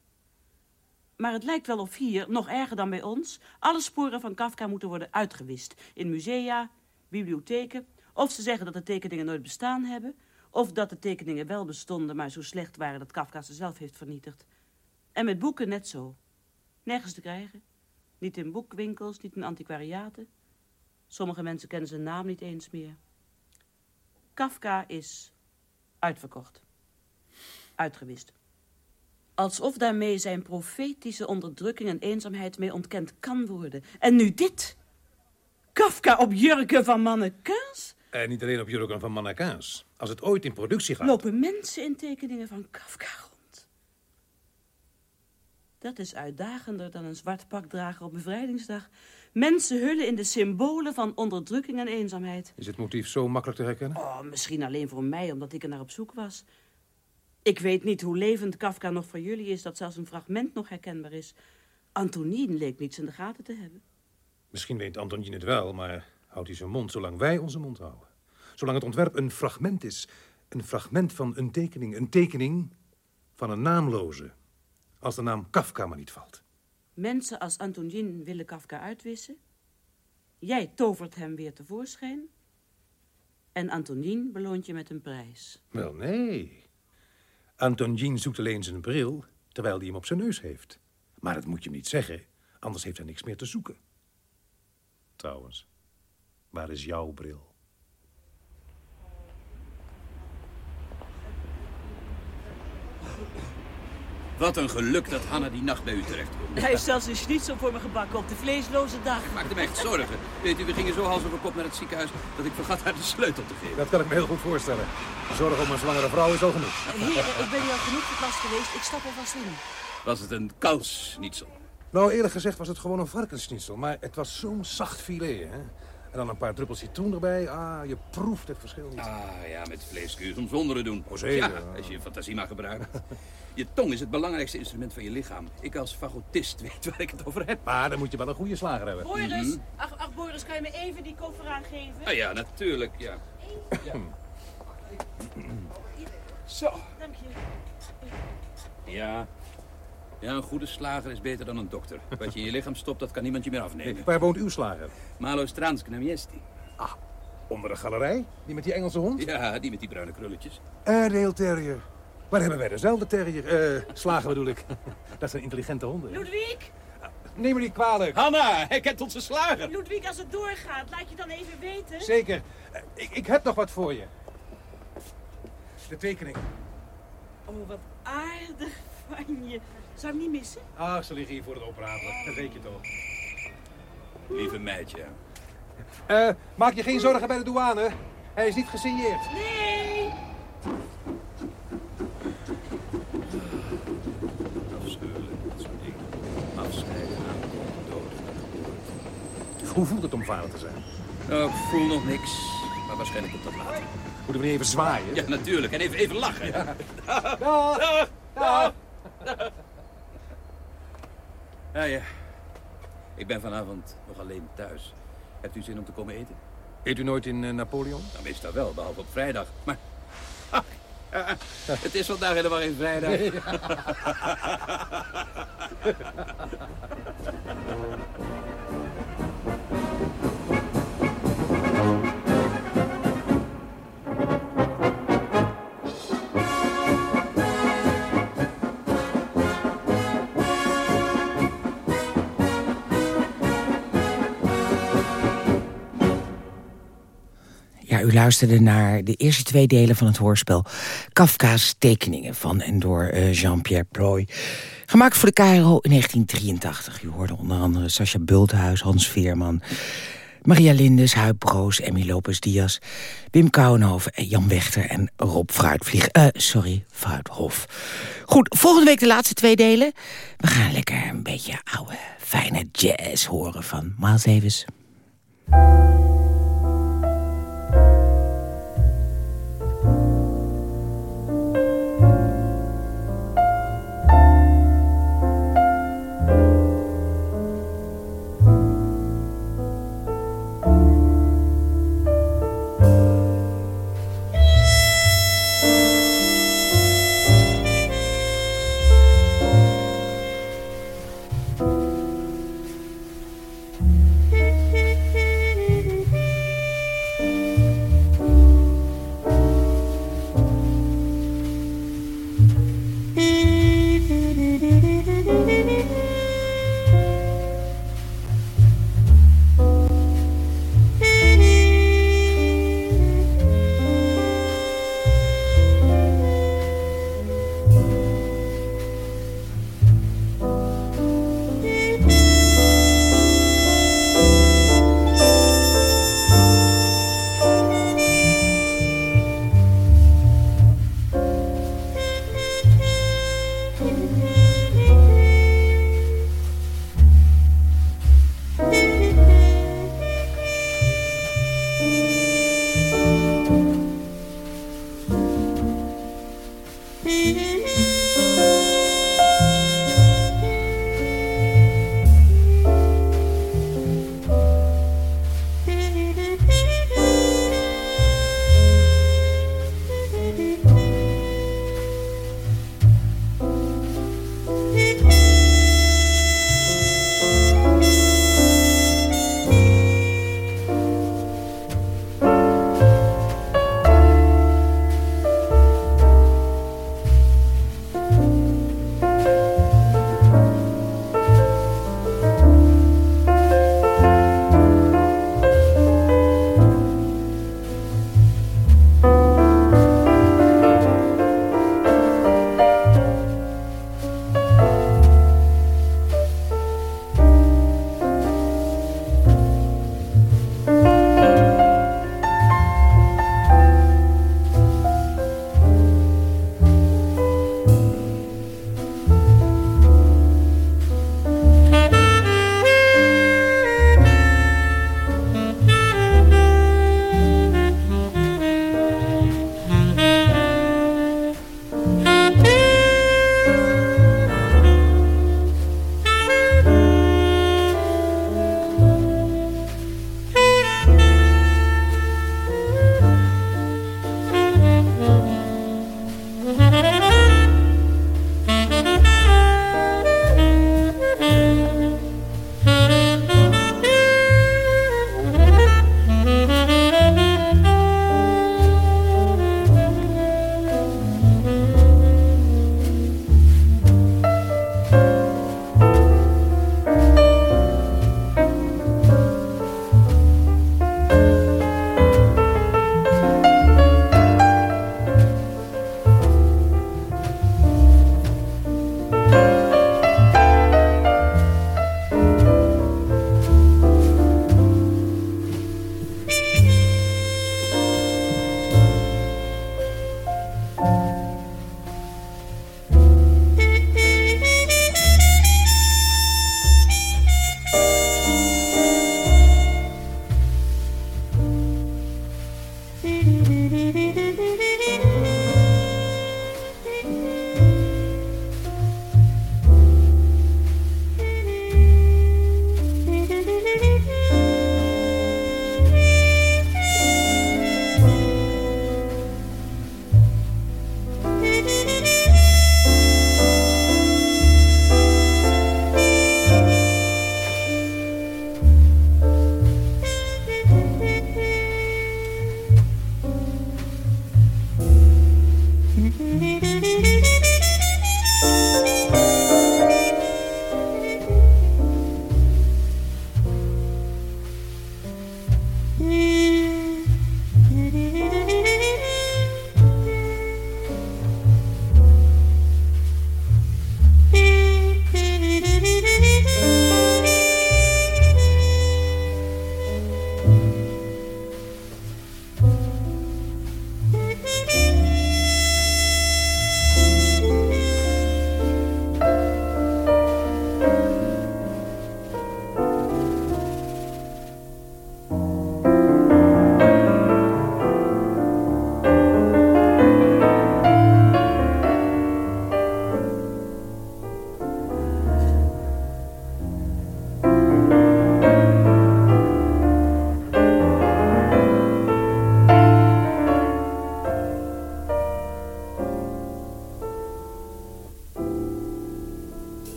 Maar het lijkt wel of hier, nog erger dan bij ons... alle sporen van Kafka moeten worden uitgewist. In musea, bibliotheken... of ze zeggen dat de tekeningen nooit bestaan hebben... of dat de tekeningen wel bestonden, maar zo slecht waren... dat Kafka ze zelf heeft vernietigd. En met boeken net zo. Nergens te krijgen. Niet in boekwinkels, niet in antiquariaten. Sommige mensen kennen zijn naam niet eens meer. Kafka is uitverkocht. Uitgewist. Alsof daarmee zijn profetische onderdrukking en eenzaamheid mee ontkend kan worden. En nu dit. Kafka op jurken van mannekens? En niet alleen op jurken van mannequins. Als het ooit in productie gaat... Lopen mensen in tekeningen van Kafka rond? Dat is uitdagender dan een zwart pak dragen op bevrijdingsdag. Mensen hullen in de symbolen van onderdrukking en eenzaamheid. Is het motief zo makkelijk te herkennen? Oh, misschien alleen voor mij, omdat ik er naar op zoek was. Ik weet niet hoe levend Kafka nog voor jullie is... dat zelfs een fragment nog herkenbaar is. Antonien leek niets in de gaten te hebben. Misschien weet Antonin het wel, maar houdt hij zijn mond zolang wij onze mond houden. Zolang het ontwerp een fragment is. Een fragment van een tekening. Een tekening van een naamloze. Als de naam Kafka maar niet valt. Mensen als Antonin willen Kafka uitwissen. Jij tovert hem weer tevoorschijn. En Antonin beloont je met een prijs. Wel, nee. Antonin zoekt alleen zijn bril, terwijl hij hem op zijn neus heeft. Maar dat moet je hem niet zeggen, anders heeft hij niks meer te zoeken. Trouwens, waar is jouw bril? Wat een geluk dat Hanna die nacht bij u terecht komt. Hij heeft zelfs een schnitzel voor me gebakken op de vleesloze dag. Ik maakte me echt zorgen. Weet u, we gingen zo hals over kop naar het ziekenhuis dat ik vergat haar de sleutel te geven. Dat kan ik me heel goed voorstellen. Zorg om een zwangere vrouw is al genoeg. Heren, ik ben hier al genoeg te klas geweest. Ik stap alvast in. Was het een kalsnietsel? Nou, eerlijk gezegd was het gewoon een varkensschnitzel. Maar het was zo'n zacht filet, hè. En dan een paar druppels citroen erbij. Ah, je proeft het verschil niet. Ah, ja, met vlees kun je soms wonderen doen. Oh, zeker. Ja, als je je fantasie mag gebruiken. Je tong is het belangrijkste instrument van je lichaam. Ik als fagotist weet waar ik het over heb. Maar dan moet je wel een goede slager hebben. Boris, Mhm. ach, ach, Boris, kan je me even die koffer aangeven? Ah ja, natuurlijk, ja. ja. Zo. Dank je. Ja. Ja, een goede slager is beter dan een dokter. Wat je in je lichaam stopt, dat kan niemand je meer afnemen. Waar woont uw slager? Malo Stransk na Miesti. Ah, onder de galerij? Die met die Engelse hond? Ja, die met die bruine krulletjes. Airedale Terrier. Waar hebben wij dezelfde terrier? Eh, slager bedoel ik. Dat zijn intelligente honden. Ludwig? Neem me niet kwalijk. Hanna, hij kent onze slager. Ludwig, als het doorgaat, laat je dan even weten. Zeker. Eh, Ik, ik heb nog wat voor je. De tekening. Oh, wat aardig van je. Zou ik niet missen? Ach, ze liggen hier voor het oprapen. Dat weet je toch. Lieve meidje. Eh, maak je geen zorgen bij de douane. Hij is niet gesigneerd. Nee! Afschuwelijk, dat soort dingen. Afscheiden, aankomen, dood. Hoe voelt het om vader te zijn? Nou, ik voel nog niks. Maar waarschijnlijk komt dat later. Moeten we niet even zwaaien? Ja, natuurlijk. En even, even lachen. Ja. Dag. Dag. Dag. Ja, ja. Ik ben vanavond nog alleen thuis. Hebt u zin om te komen eten? Eet u nooit in eh, Napoleon? Dan meestal wel, behalve op vrijdag. Maar... Ah, het is vandaag helemaal geen vrijdag. u luisterde naar de eerste twee delen van het hoorspel... Kafka's tekeningen van en door eh, Jean-Pierre Ploy. Gemaakt voor de KRO in 1983. U hoorde onder andere Sascha Bulthuis, Hans Veerman... Maria Lindes, Huip Broos, Emmy Lopez Diaz... Wim Kouwenhoven, en Jan Wechter en Rob Fruitvlieg. eh sorry, Fruithof. Goed, volgende week de laatste twee delen. We gaan lekker een beetje oude, fijne jazz horen van Miles Davis.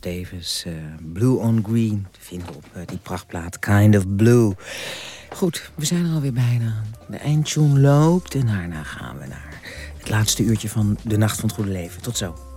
Davis, eh, Blue on Green. Te vinden op eh, die prachtplaat Kind of Blue. Goed, we zijn er alweer bijna. De eindtune loopt en daarna gaan we naar het laatste uurtje van de Nacht van het Goede Leven. Tot zo.